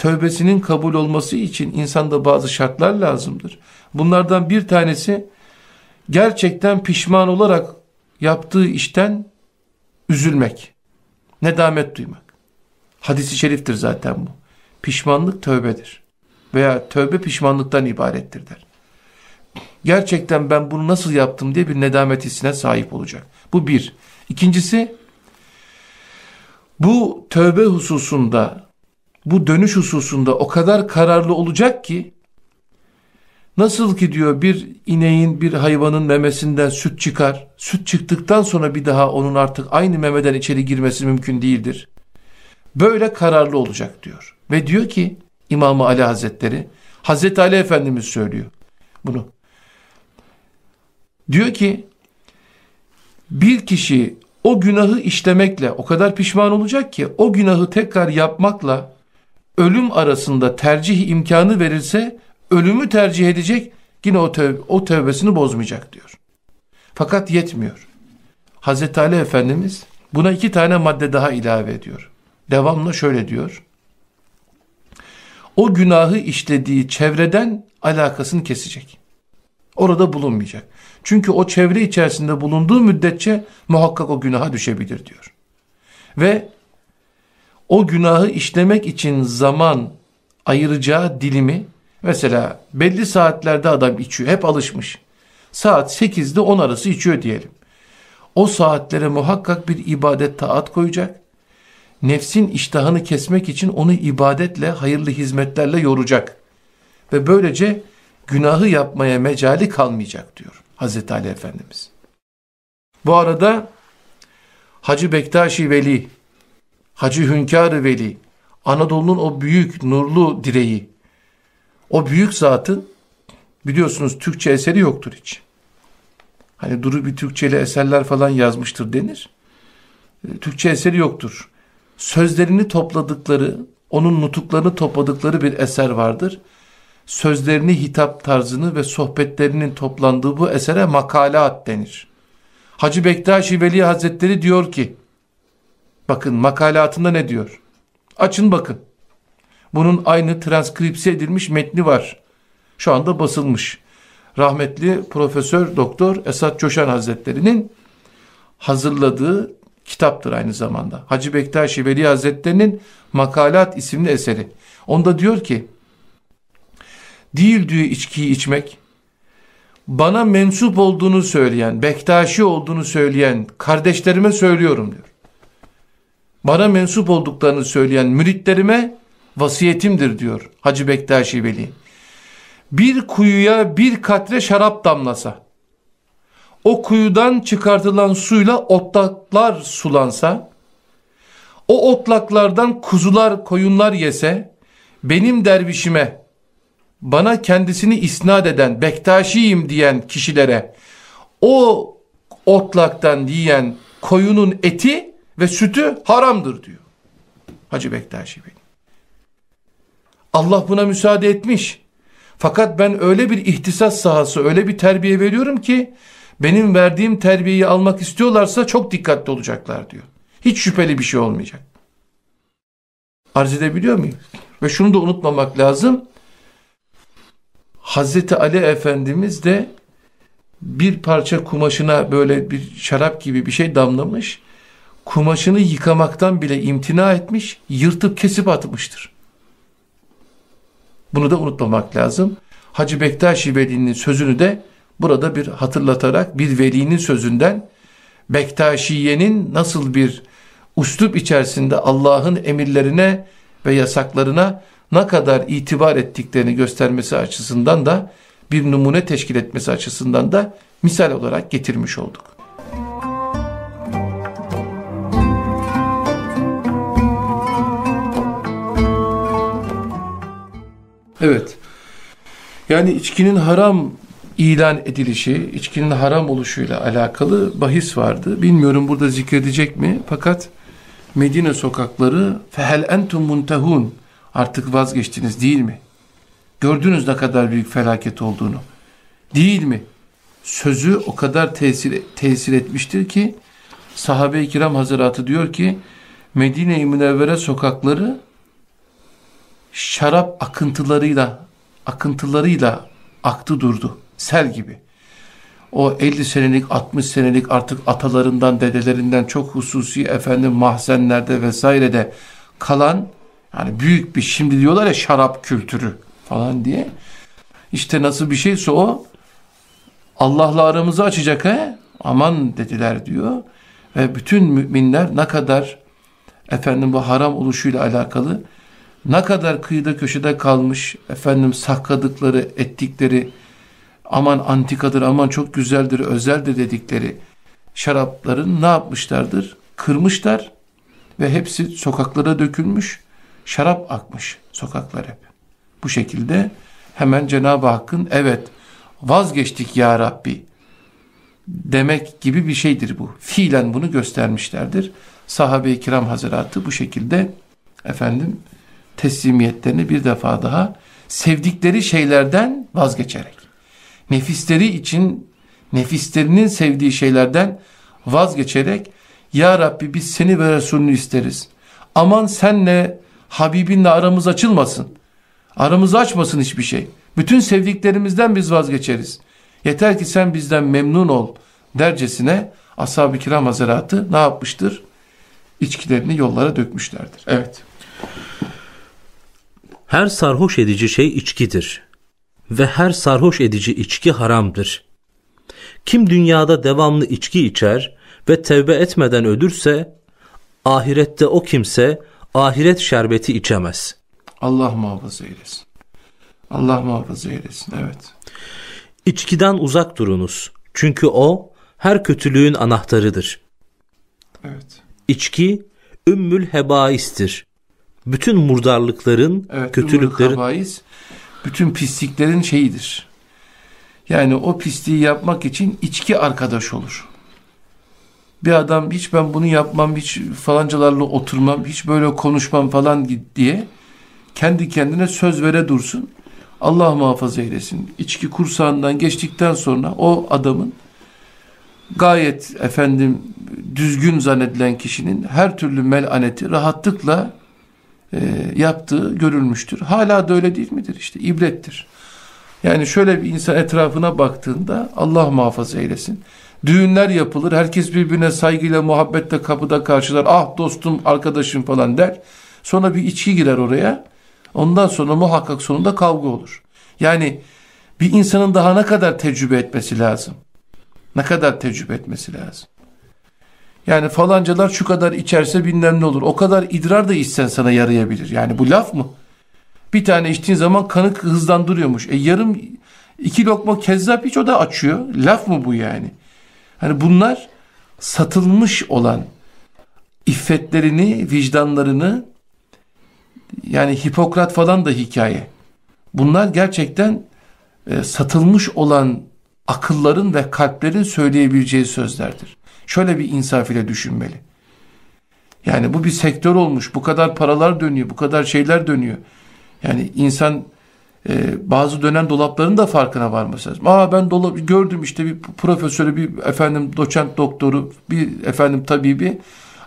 tövbesinin kabul olması için insanda bazı şartlar lazımdır. Bunlardan bir tanesi gerçekten pişman olarak yaptığı işten üzülmek, nedamet duymak. Hadisi şeriftir zaten bu. Pişmanlık tövbedir. Veya tövbe pişmanlıktan ibarettir der. Gerçekten ben bunu nasıl yaptım diye bir nedamet hissine sahip olacak. Bu bir. İkincisi bu tövbe hususunda, bu dönüş hususunda o kadar kararlı olacak ki, nasıl ki diyor bir ineğin, bir hayvanın memesinden süt çıkar, süt çıktıktan sonra bir daha onun artık aynı memeden içeri girmesi mümkün değildir. Böyle kararlı olacak diyor. Ve diyor ki İmam Ali Hazretleri, Hazreti Ali Efendimiz söylüyor bunu. Diyor ki bir kişi o günahı işlemekle o kadar pişman olacak ki o günahı tekrar yapmakla ölüm arasında tercih imkanı verilse ölümü tercih edecek yine o, tövbe, o tövbesini bozmayacak diyor. Fakat yetmiyor. Hazreti Ali Efendimiz buna iki tane madde daha ilave ediyor. Devamlı şöyle diyor. O günahı işlediği çevreden alakasını kesecek. Orada bulunmayacak. Çünkü o çevre içerisinde bulunduğu müddetçe muhakkak o günaha düşebilir diyor. Ve o günahı işlemek için zaman ayıracağı dilimi mesela belli saatlerde adam içiyor. Hep alışmış. Saat 8'de 10 arası içiyor diyelim. O saatlere muhakkak bir ibadet taat koyacak. Nefsin iştahını kesmek için onu ibadetle, hayırlı hizmetlerle yoracak. Ve böylece günahı yapmaya mecali kalmayacak diyor Hazreti Ali Efendimiz. Bu arada Hacı Bektaşi Veli, Hacı Hünkâr Veli, Anadolu'nun o büyük nurlu direği, o büyük zatın biliyorsunuz Türkçe eseri yoktur hiç. Hani duru bir Türkçeli eserler falan yazmıştır denir. E, Türkçe eseri yoktur. Sözlerini topladıkları, onun nutuklarını topladıkları bir eser vardır sözlerini, hitap tarzını ve sohbetlerinin toplandığı bu esere makalat denir. Hacı Bektaşi Veli Hazretleri diyor ki, bakın makalatında ne diyor? Açın bakın. Bunun aynı transkripsi edilmiş metni var. Şu anda basılmış. Rahmetli Profesör Doktor Esat Coşan Hazretleri'nin hazırladığı kitaptır aynı zamanda. Hacı Bektaşi Veli Hazretleri'nin Makalat isimli eseri. Onda diyor ki, değil diyor içkiyi içmek. Bana mensup olduğunu söyleyen, Bektaşi olduğunu söyleyen kardeşlerime söylüyorum diyor. Bana mensup olduklarını söyleyen müritlerime vasiyetimdir diyor Hacı Bektaşi Veli. Bir kuyuya bir katre şarap damlasa, o kuyudan çıkartılan suyla otlaklar sulansa, o otlaklardan kuzular koyunlar yese, benim dervişime bana kendisini isnat eden, Bektaşiyim diyen kişilere o otlaktan yiyen koyunun eti ve sütü haramdır diyor. Hacı Bektaşi Bey. Allah buna müsaade etmiş. Fakat ben öyle bir ihtisas sahası, öyle bir terbiye veriyorum ki benim verdiğim terbiyeyi almak istiyorlarsa çok dikkatli olacaklar diyor. Hiç şüpheli bir şey olmayacak. Arz edebiliyor muyum? Ve şunu da unutmamak lazım. Hazreti Ali Efendimiz de bir parça kumaşına böyle bir şarap gibi bir şey damlamış. Kumaşını yıkamaktan bile imtina etmiş, yırtıp kesip atmıştır. Bunu da unutmamak lazım. Hacı Bektaşi Veli'nin sözünü de burada bir hatırlatarak bir velinin sözünden Bektaşiye'nin nasıl bir uslup içerisinde Allah'ın emirlerine ve yasaklarına ne kadar itibar ettiklerini göstermesi açısından da bir numune teşkil etmesi açısından da misal olarak getirmiş olduk. Evet. Yani içkinin haram ilan edilişi, içkinin haram oluşuyla alakalı bahis vardı. Bilmiyorum burada zikredecek mi? Fakat Medine sokakları fehel entum muntehun Artık vazgeçtiniz değil mi? Gördünüz ne kadar büyük felaket olduğunu. Değil mi? Sözü o kadar tesir, tesir etmiştir ki sahabe-i kiram hazıratı diyor ki Medine-i Münevvere sokakları şarap akıntılarıyla akıntılarıyla aktı durdu. Sel gibi. O 50 senelik 60 senelik artık atalarından dedelerinden çok hususi efendim mahzenlerde vesairede kalan yani büyük bir şimdi diyorlar ya şarap kültürü falan diye. İşte nasıl bir şeyse o Allah'la aramızı açacak he. Aman dediler diyor. Ve bütün müminler ne kadar efendim bu haram oluşuyla alakalı ne kadar kıyıda köşede kalmış efendim sakladıkları ettikleri aman antikadır aman çok güzeldir özeldir dedikleri şarapların ne yapmışlardır? Kırmışlar ve hepsi sokaklara dökülmüş şarap akmış sokaklar hep. Bu şekilde hemen Cenab-ı Hakk'ın evet vazgeçtik ya Rabbi demek gibi bir şeydir bu. Fiilen bunu göstermişlerdir. Sahabe-i kiram hazretleri bu şekilde efendim teslimiyetlerini bir defa daha sevdikleri şeylerden vazgeçerek nefisleri için nefislerinin sevdiği şeylerden vazgeçerek Ya Rabbi biz seni ve Resulünü isteriz. Aman senle Habibinle aramız açılmasın. Aramızı açmasın hiçbir şey. Bütün sevdiklerimizden biz vazgeçeriz. Yeter ki sen bizden memnun ol dercesine ashab-ı kiram hazaratı ne yapmıştır? İçkilerini yollara dökmüşlerdir. Evet. Her sarhoş edici şey içkidir ve her sarhoş edici içki haramdır. Kim dünyada devamlı içki içer ve tevbe etmeden ölürse ahirette o kimse ahiret şerbeti içemez. Allah muhafaza eylesin. Allah muhafaza eylesin. Evet. İçkiden uzak durunuz. Çünkü o her kötülüğün anahtarıdır. Evet. İçki ümmül hebaistir. Bütün murdarlıkların, evet, kötülüklerin habais, bütün pisliklerin şeyidir. Yani o pisliği yapmak için içki arkadaş olur. Bir adam hiç ben bunu yapmam, hiç falancalarla oturmam, hiç böyle konuşmam falan diye kendi kendine söz vere dursun. Allah muhafaza eylesin. İçki kursağından geçtikten sonra o adamın gayet efendim düzgün zannedilen kişinin her türlü melaneti rahatlıkla e, yaptığı görülmüştür. Hala da öyle değil midir? İşte ibrettir. Yani şöyle bir insan etrafına baktığında Allah muhafaza eylesin. Düğünler yapılır. Herkes birbirine saygıyla, muhabbetle kapıda karşılar. Ah dostum, arkadaşım falan der. Sonra bir içki girer oraya. Ondan sonra muhakkak sonunda kavga olur. Yani bir insanın daha ne kadar tecrübe etmesi lazım? Ne kadar tecrübe etmesi lazım? Yani falancalar şu kadar içerse bilmem ne olur. O kadar idrar da içsen sana yarayabilir. Yani bu laf mı? Bir tane içtiğin zaman kanı hızlandırıyormuş. E yarım iki lokma kezzap iç o da açıyor. Laf mı bu yani? Hani bunlar satılmış olan iffetlerini, vicdanlarını yani Hipokrat falan da hikaye. Bunlar gerçekten e, satılmış olan akılların ve kalplerin söyleyebileceği sözlerdir. Şöyle bir insaf ile düşünmeli. Yani bu bir sektör olmuş. Bu kadar paralar dönüyor. Bu kadar şeyler dönüyor. Yani insan e, bazı dönem dolapların da farkına varması lazım. Aa ben dolap gördüm işte bir profesörü, bir efendim doçent doktoru, bir efendim tabibi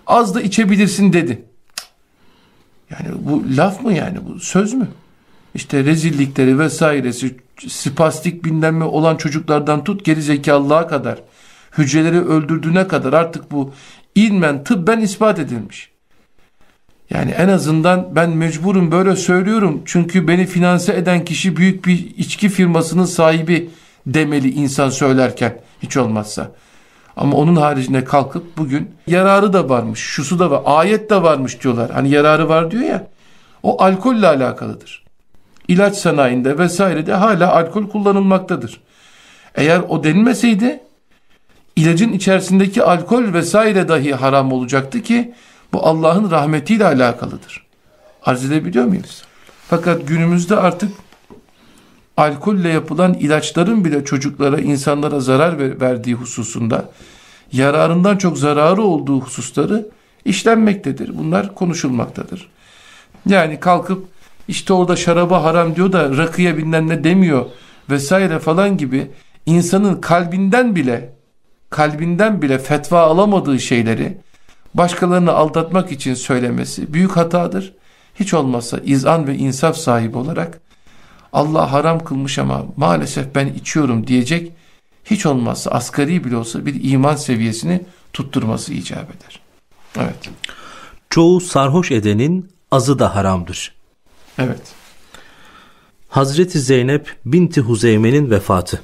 az da içebilirsin dedi. Yani bu laf mı yani bu söz mü? İşte rezillikleri vesairesi spastik bilmem olan çocuklardan tut geri zekalılığa kadar hücreleri öldürdüğüne kadar artık bu ilmen tıbben ispat edilmiş. Yani en azından ben mecburum böyle söylüyorum. Çünkü beni finanse eden kişi büyük bir içki firmasının sahibi demeli insan söylerken hiç olmazsa. Ama onun haricinde kalkıp bugün yararı da varmış, şusu da var, ayet de varmış diyorlar. Hani yararı var diyor ya. O alkolle alakalıdır. İlaç sanayinde vesairede hala alkol kullanılmaktadır. Eğer o denilmeseydi ilacın içerisindeki alkol vesaire dahi haram olacaktı ki bu Allah'ın rahmetiyle alakalıdır. Arz edebiliyor muyuz? Fakat günümüzde artık alkolle yapılan ilaçların bile çocuklara, insanlara zarar verdiği hususunda yararından çok zararı olduğu hususları işlenmektedir. Bunlar konuşulmaktadır. Yani kalkıp işte orada şaraba haram diyor da rakıya bilmem ne demiyor vesaire falan gibi insanın kalbinden bile kalbinden bile fetva alamadığı şeyleri başkalarını aldatmak için söylemesi büyük hatadır. Hiç olmazsa izan ve insaf sahibi olarak Allah haram kılmış ama maalesef ben içiyorum diyecek hiç olmazsa asgari bile olsa bir iman seviyesini tutturması icap eder. Evet. Çoğu sarhoş edenin azı da haramdır. Evet. Hazreti Zeynep binti Huzeyme'nin vefatı.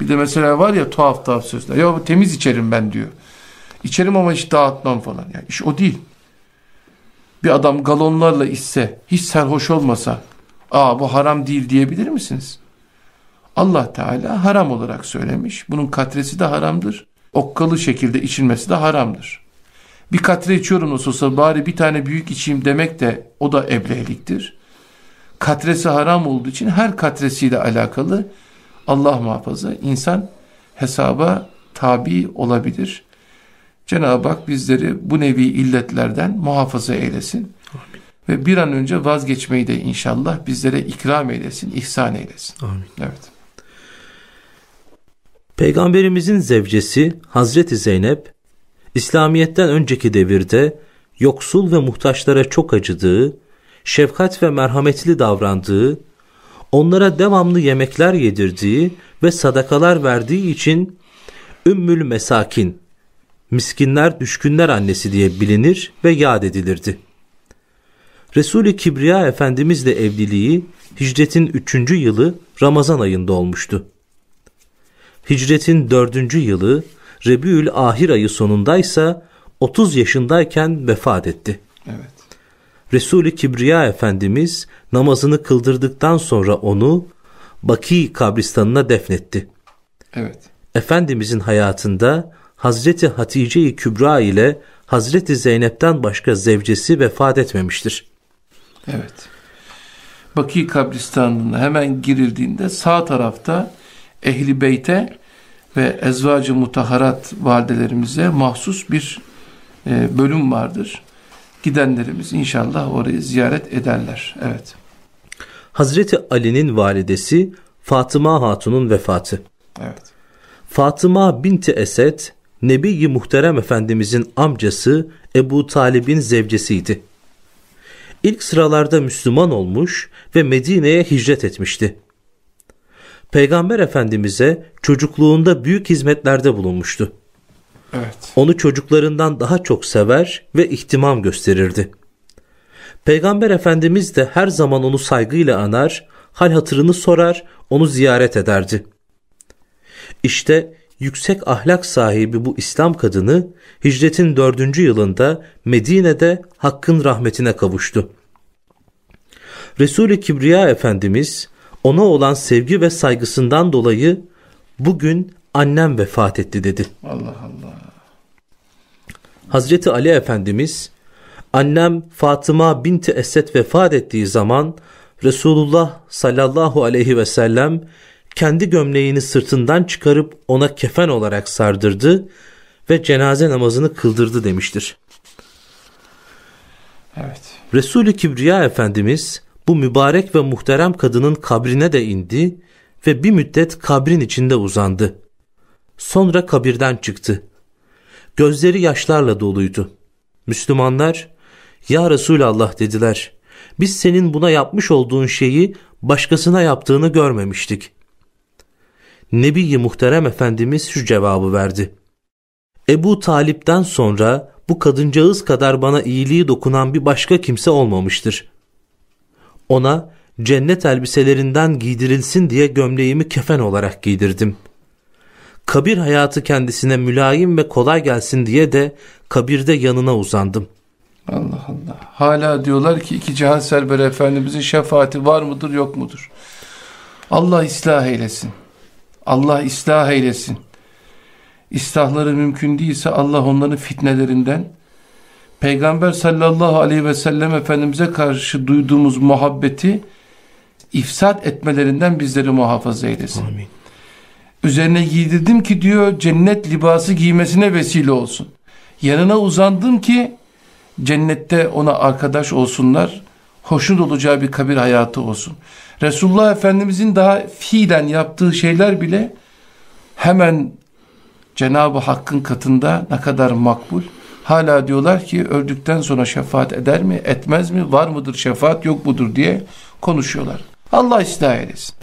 Bir de mesela var ya tuhaf tuhaf sözler. Ya temiz içerim ben diyor. İçerim ama hiç dağıtmam falan. Yani iş o değil. bir adam galonlarla içse, hiç serhoş olmasa, aa bu haram değil diyebilir misiniz? Allah Teala haram olarak söylemiş. Bunun katresi de haramdır. Okkalı şekilde içilmesi de haramdır. Bir katre içiyorum nasılsa bari bir tane büyük içeyim demek de o da ebleheliktir. Katresi haram olduğu için her katresiyle alakalı Allah muhafaza insan hesaba tabi olabilir. Cenab-ı Hak bizleri bu nevi illetlerden muhafaza eylesin. Amin. Ve bir an önce vazgeçmeyi de inşallah bizlere ikram eylesin, ihsan eylesin. Amin. Evet. Peygamberimizin zevcesi Hazreti Zeynep, İslamiyet'ten önceki devirde yoksul ve muhtaçlara çok acıdığı, şefkat ve merhametli davrandığı, onlara devamlı yemekler yedirdiği ve sadakalar verdiği için Ümmül Mesakin, miskinler düşkünler annesi diye bilinir ve yad edilirdi. Resul-i Kibriya Efendimizle evliliği hicretin 3. yılı Ramazan ayında olmuştu. Hicretin 4. yılı Rebiül Ahir ayı sonundaysa 30 yaşındayken vefat etti. Evet. Resul-i Kibriya Efendimiz namazını kıldırdıktan sonra onu Baki kabristanına defnetti. Evet. Efendimizin hayatında Hazreti Hatice-i Kübra ile Hazreti Zeynep'ten başka zevcesi vefat etmemiştir. Evet. Baki kabristanına hemen girildiğinde sağ tarafta Ehli Beyt'e ve Ezvacı Mutaharat validelerimize mahsus bir e, bölüm vardır. Gidenlerimiz inşallah orayı ziyaret ederler. Evet. Hazreti Ali'nin validesi Fatıma Hatun'un vefatı. Evet. Fatıma binti Esed, Nebi-i Muhterem Efendimizin amcası Ebu Talib'in zevcesiydi. İlk sıralarda Müslüman olmuş ve Medine'ye hicret etmişti. Peygamber Efendimiz'e çocukluğunda büyük hizmetlerde bulunmuştu. Evet. Onu çocuklarından daha çok sever ve ihtimam gösterirdi. Peygamber Efendimiz de her zaman onu saygıyla anar, hal hatırını sorar, onu ziyaret ederdi. İşte yüksek ahlak sahibi bu İslam kadını hicretin dördüncü yılında Medine'de Hakk'ın rahmetine kavuştu. Resul-i Kibriya Efendimiz ona olan sevgi ve saygısından dolayı bugün annem vefat etti dedi. Allah Allah. Hazreti Ali Efendimiz annem Fatıma binti Esed vefat ettiği zaman Resulullah sallallahu aleyhi ve sellem kendi gömleğini sırtından çıkarıp ona kefen olarak sardırdı ve cenaze namazını kıldırdı demiştir. Evet. Resul-i Kibriya Efendimiz bu mübarek ve muhterem kadının kabrine de indi ve bir müddet kabrin içinde uzandı. Sonra kabirden çıktı. Gözleri yaşlarla doluydu. Müslümanlar, Ya Resulallah dediler, biz senin buna yapmış olduğun şeyi başkasına yaptığını görmemiştik. Nebi-i Muhterem Efendimiz şu cevabı verdi. Ebu Talip'ten sonra bu kadıncağız kadar bana iyiliği dokunan bir başka kimse olmamıştır. Ona cennet elbiselerinden giydirilsin diye gömleğimi kefen olarak giydirdim. Kabir hayatı kendisine mülayim ve kolay gelsin diye de kabirde yanına uzandım. Allah Allah. Hala diyorlar ki iki cihan serber efendimizin şefaati var mıdır yok mudur? Allah ıslah eylesin. Allah ıslah eylesin. İslahları mümkün değilse Allah onların fitnelerinden Peygamber sallallahu aleyhi ve sellem Efendimiz'e karşı duyduğumuz muhabbeti ifsat etmelerinden bizleri muhafaza eylesin. Amin. Üzerine giydirdim ki diyor cennet libası giymesine vesile olsun. Yanına uzandım ki cennette ona arkadaş olsunlar. Hoşnut olacağı bir kabir hayatı olsun. Resulullah Efendimizin daha fiilen yaptığı şeyler bile hemen Cenab-ı Hakk'ın katında ne kadar makbul. Hala diyorlar ki öldükten sonra şefaat eder mi, etmez mi, var mıdır şefaat, yok mudur diye konuşuyorlar. Allah ıslah eylesin.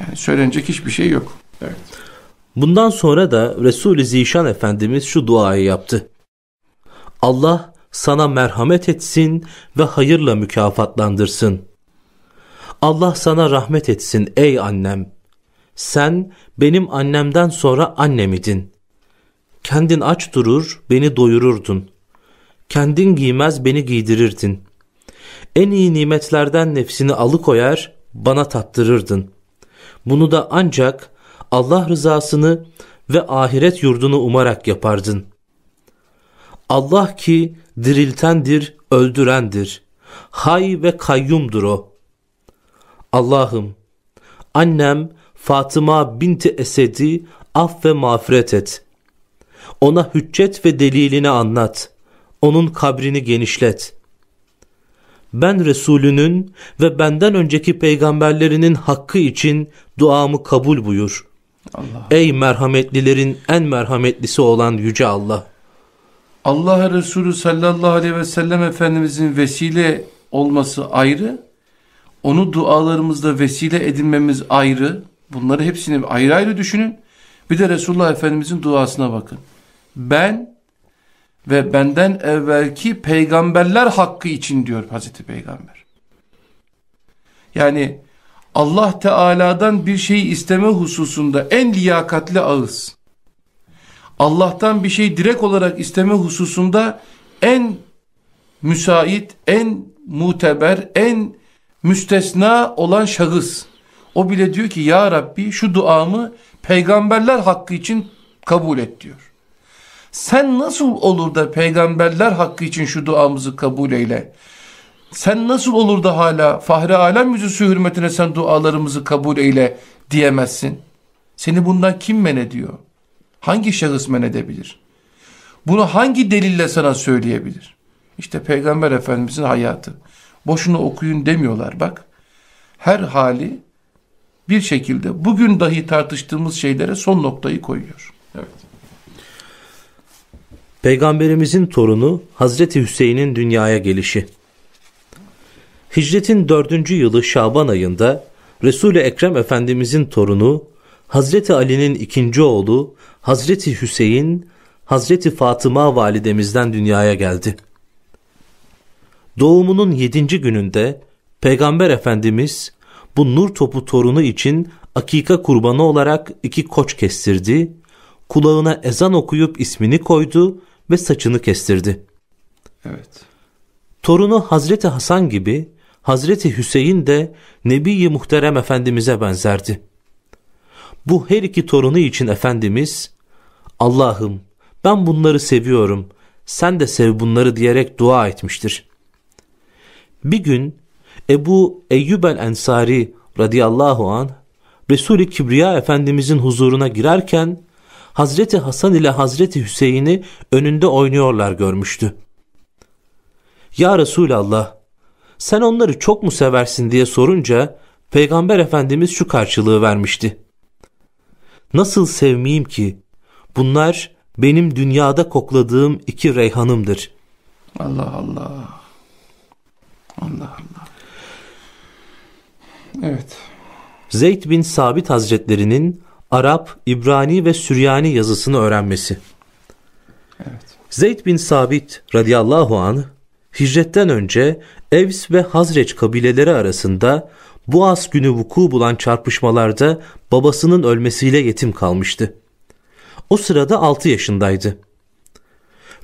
Yani söylenecek hiçbir şey yok. Bundan sonra da Resul-i Zişan Efendimiz şu duayı yaptı. Allah sana merhamet etsin ve hayırla mükafatlandırsın. Allah sana rahmet etsin ey annem. Sen benim annemden sonra annem idin. Kendin aç durur, beni doyururdun. Kendin giymez, beni giydirirdin. En iyi nimetlerden nefsini alıkoyar, bana tattırırdın. Bunu da ancak Allah rızasını ve ahiret yurdunu umarak yapardın. Allah ki diriltendir, öldürendir. Hay ve kayyumdur o. Allah'ım, annem Fatıma binti Esed'i af ve mağfiret et. Ona hüccet ve delilini anlat. Onun kabrini genişlet. Ben Resulünün ve benden önceki peygamberlerinin hakkı için duamı kabul buyur. Allah. Ey merhametlilerin en merhametlisi olan Yüce Allah. Allah Resulü sallallahu aleyhi ve sellem Efendimizin vesile olması ayrı, onu dualarımızda vesile edinmemiz ayrı, bunları hepsini ayrı ayrı düşünün. Bir de Resulullah Efendimizin duasına bakın. Ben ve benden evvelki peygamberler hakkı için diyor Hazreti Peygamber. Yani Allah Teala'dan bir şeyi isteme hususunda en liyakatli ağız. Allah'tan bir şey direkt olarak isteme hususunda en müsait, en muteber, en müstesna olan şahıs. O bile diyor ki ya Rabbi şu duamı peygamberler hakkı için kabul et diyor. Sen nasıl olur da peygamberler hakkı için şu duamızı kabul eyle? Sen nasıl olur da hala Fahri Alem yüzüsü hürmetine sen dualarımızı kabul eyle diyemezsin? Seni bundan kim men ediyor? Hangi şahıs men edebilir? Bunu hangi delille sana söyleyebilir? İşte Peygamber Efendimizin hayatı. Boşuna okuyun demiyorlar bak. Her hali bir şekilde bugün dahi tartıştığımız şeylere son noktayı koyuyor. Evet. Peygamberimizin torunu Hazreti Hüseyin'in dünyaya gelişi. Hicretin dördüncü yılı Şaban ayında Resul-i Ekrem Efendimizin torunu Hazreti Ali'nin ikinci oğlu Hazreti Hüseyin Hazreti Fatıma validemizden dünyaya geldi. Doğumunun yedinci gününde Peygamber Efendimiz bu nur topu torunu için akika kurbanı olarak iki koç kestirdi, kulağına ezan okuyup ismini koydu ve saçını kestirdi. Evet. Torunu Hazreti Hasan gibi Hazreti Hüseyin de Nebi-i Muhterem Efendimiz'e benzerdi. Bu her iki torunu için Efendimiz Allah'ım ben bunları seviyorum sen de sev bunları diyerek dua etmiştir. Bir gün Ebu Eyyub el Ensari radıyallahu an Resul-i Kibriya Efendimizin huzuruna girerken Hazreti Hasan ile Hazreti Hüseyin'i önünde oynuyorlar görmüştü. Ya Resulallah sen onları çok mu seversin diye sorunca Peygamber Efendimiz şu karşılığı vermişti. Nasıl sevmeyeyim ki? Bunlar benim dünyada kokladığım iki reyhanımdır. Allah Allah. Allah Allah. Evet. Zeyd bin Sabit Hazretlerinin Arap, İbrani ve Süryani yazısını öğrenmesi. Evet. Zeyd bin Sabit radıyallahu anh hicretten önce Evs ve Hazreç kabileleri arasında Boğaz günü vuku bulan çarpışmalarda babasının ölmesiyle yetim kalmıştı. O sırada 6 yaşındaydı.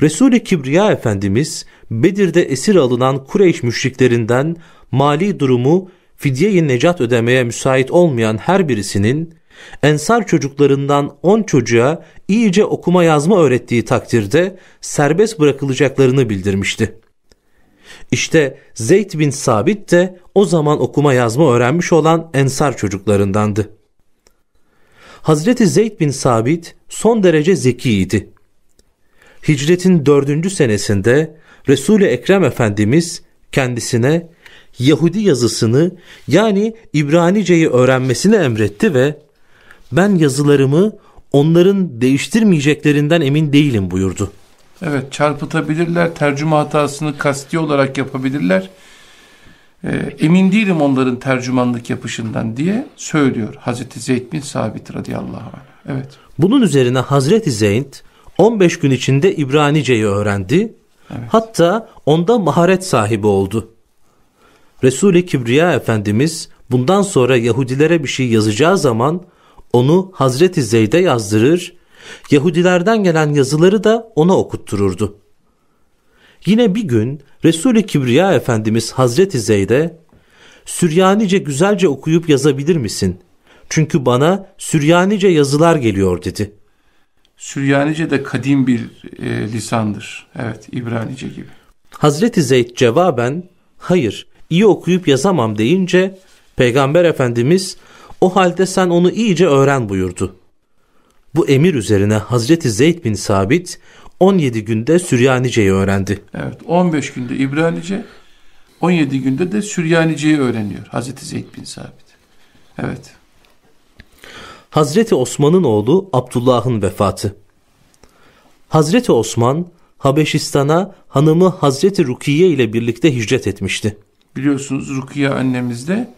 Resul-i Kibriya Efendimiz Bedir'de esir alınan Kureyş müşriklerinden mali durumu fidye-i necat ödemeye müsait olmayan her birisinin ensar çocuklarından 10 çocuğa iyice okuma yazma öğrettiği takdirde serbest bırakılacaklarını bildirmişti. İşte Zeyd bin Sabit de o zaman okuma yazma öğrenmiş olan ensar çocuklarındandı. Hazreti Zeyd bin Sabit son derece zekiydi. Hicretin dördüncü senesinde Resul-i Ekrem Efendimiz kendisine Yahudi yazısını yani İbranice'yi öğrenmesini emretti ve ben yazılarımı onların değiştirmeyeceklerinden emin değilim buyurdu. Evet çarpıtabilirler, tercüme hatasını kasti olarak yapabilirler. Ee, emin değilim onların tercümanlık yapışından diye söylüyor Hazreti Zeyd bin Sabit radıyallahu anh. Evet. Bunun üzerine Hazreti Zeyd 15 gün içinde İbranice'yi öğrendi. Evet. Hatta onda maharet sahibi oldu. Resul-i Kibriya Efendimiz bundan sonra Yahudilere bir şey yazacağı zaman onu Hazreti Zeyd'e yazdırır, Yahudilerden gelen yazıları da ona okuttururdu. Yine bir gün Resul-i Kibriya Efendimiz Hazreti Zeyd'e Süryanice güzelce okuyup yazabilir misin? Çünkü bana Süryanice yazılar geliyor dedi. Süryanice de kadim bir e, lisandır. Evet İbranice gibi. Hazreti Zeyd cevaben hayır iyi okuyup yazamam deyince Peygamber Efendimiz o halde sen onu iyice öğren buyurdu. Bu emir üzerine Hazreti Zeyd bin Sabit 17 günde Süryanice'yi öğrendi. Evet 15 günde İbranice 17 günde de Süryanice'yi öğreniyor Hazreti Zeyd bin Sabit. Evet. Hazreti Osman'ın oğlu Abdullah'ın vefatı. Hazreti Osman Habeşistan'a hanımı Hazreti Rukiye ile birlikte hicret etmişti. Biliyorsunuz Rukiye annemiz de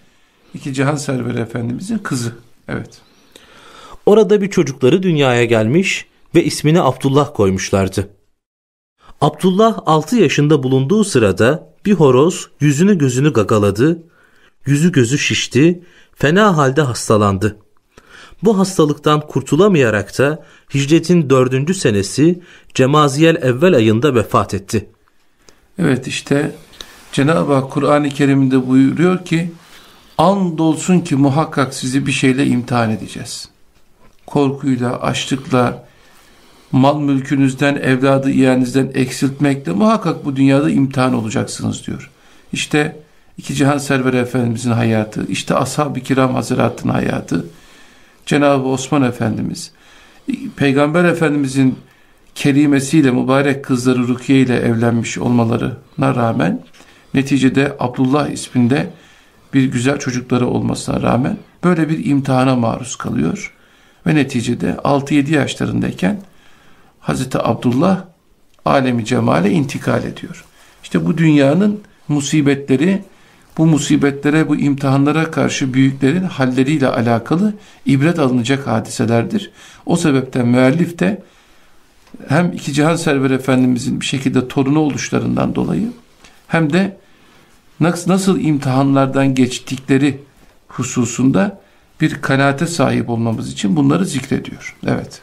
iki cihan serveri efendimizin kızı. Evet. Orada bir çocukları dünyaya gelmiş ve ismini Abdullah koymuşlardı. Abdullah 6 yaşında bulunduğu sırada bir horoz yüzünü gözünü gagaladı, yüzü gözü şişti, fena halde hastalandı. Bu hastalıktan kurtulamayarak da hicretin dördüncü senesi Cemaziyel evvel ayında vefat etti. Evet işte Cenab-ı Hak Kur'an-ı Kerim'de buyuruyor ki andolsun ki muhakkak sizi bir şeyle imtihan edeceğiz. Korkuyla, açlıkla, mal mülkünüzden, evladı iyanizden eksiltmekle muhakkak bu dünyada imtihan olacaksınız diyor. İşte iki cihan serveri efendimizin hayatı, işte ashab-ı kiram hazretinin hayatı, Cenab-ı Osman Efendimiz, Peygamber Efendimizin kerimesiyle mübarek kızları Rukiye ile evlenmiş olmalarına rağmen neticede Abdullah isminde bir güzel çocukları olmasına rağmen böyle bir imtihana maruz kalıyor ve neticede 6-7 yaşlarındayken Hazreti Abdullah alemi cemale intikal ediyor. İşte bu dünyanın musibetleri bu musibetlere, bu imtihanlara karşı büyüklerin halleriyle alakalı ibret alınacak hadiselerdir. O sebepten müellif de hem iki cihan server efendimizin bir şekilde torunu oluşlarından dolayı hem de nasıl imtihanlardan geçtikleri hususunda bir kanaate sahip olmamız için bunları zikrediyor. Evet.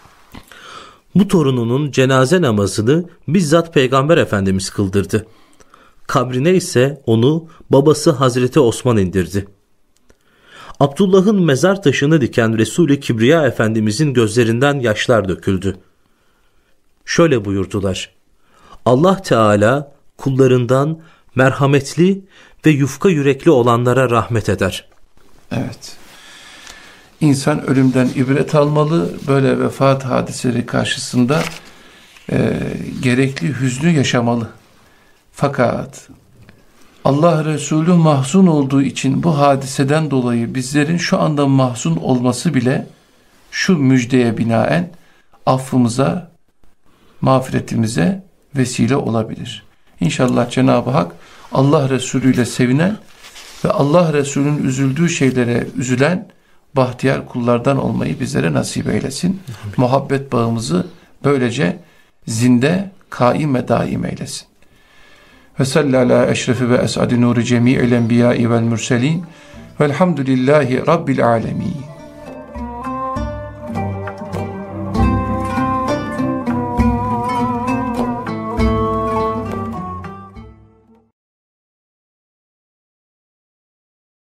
Bu torununun cenaze namazını bizzat Peygamber Efendimiz kıldırdı. Kabrine ise onu babası Hazreti Osman indirdi. Abdullah'ın mezar taşını diken Resul-i Kibriya Efendimizin gözlerinden yaşlar döküldü. Şöyle buyurdular. Allah Teala kullarından merhametli ve yufka yürekli olanlara rahmet eder. Evet. İnsan ölümden ibret almalı. Böyle vefat hadiseleri karşısında e, gerekli hüznü yaşamalı. Fakat Allah Resulü mahzun olduğu için bu hadiseden dolayı bizlerin şu anda mahzun olması bile şu müjdeye binaen affımıza, mağfiretimize vesile olabilir. İnşallah Cenab-ı Hak Allah Resulü ile sevinen ve Allah Resulü'nün üzüldüğü şeylere üzülen bahtiyar kullardan olmayı bizlere nasip eylesin. Amin. Muhabbet bağımızı böylece zinde, kaim ve daim eylesin. Ve salli ala eşrefi ve es'adi nuri cemi'il enbiya'i vel mürselin velhamdülillahi rabbil alemin.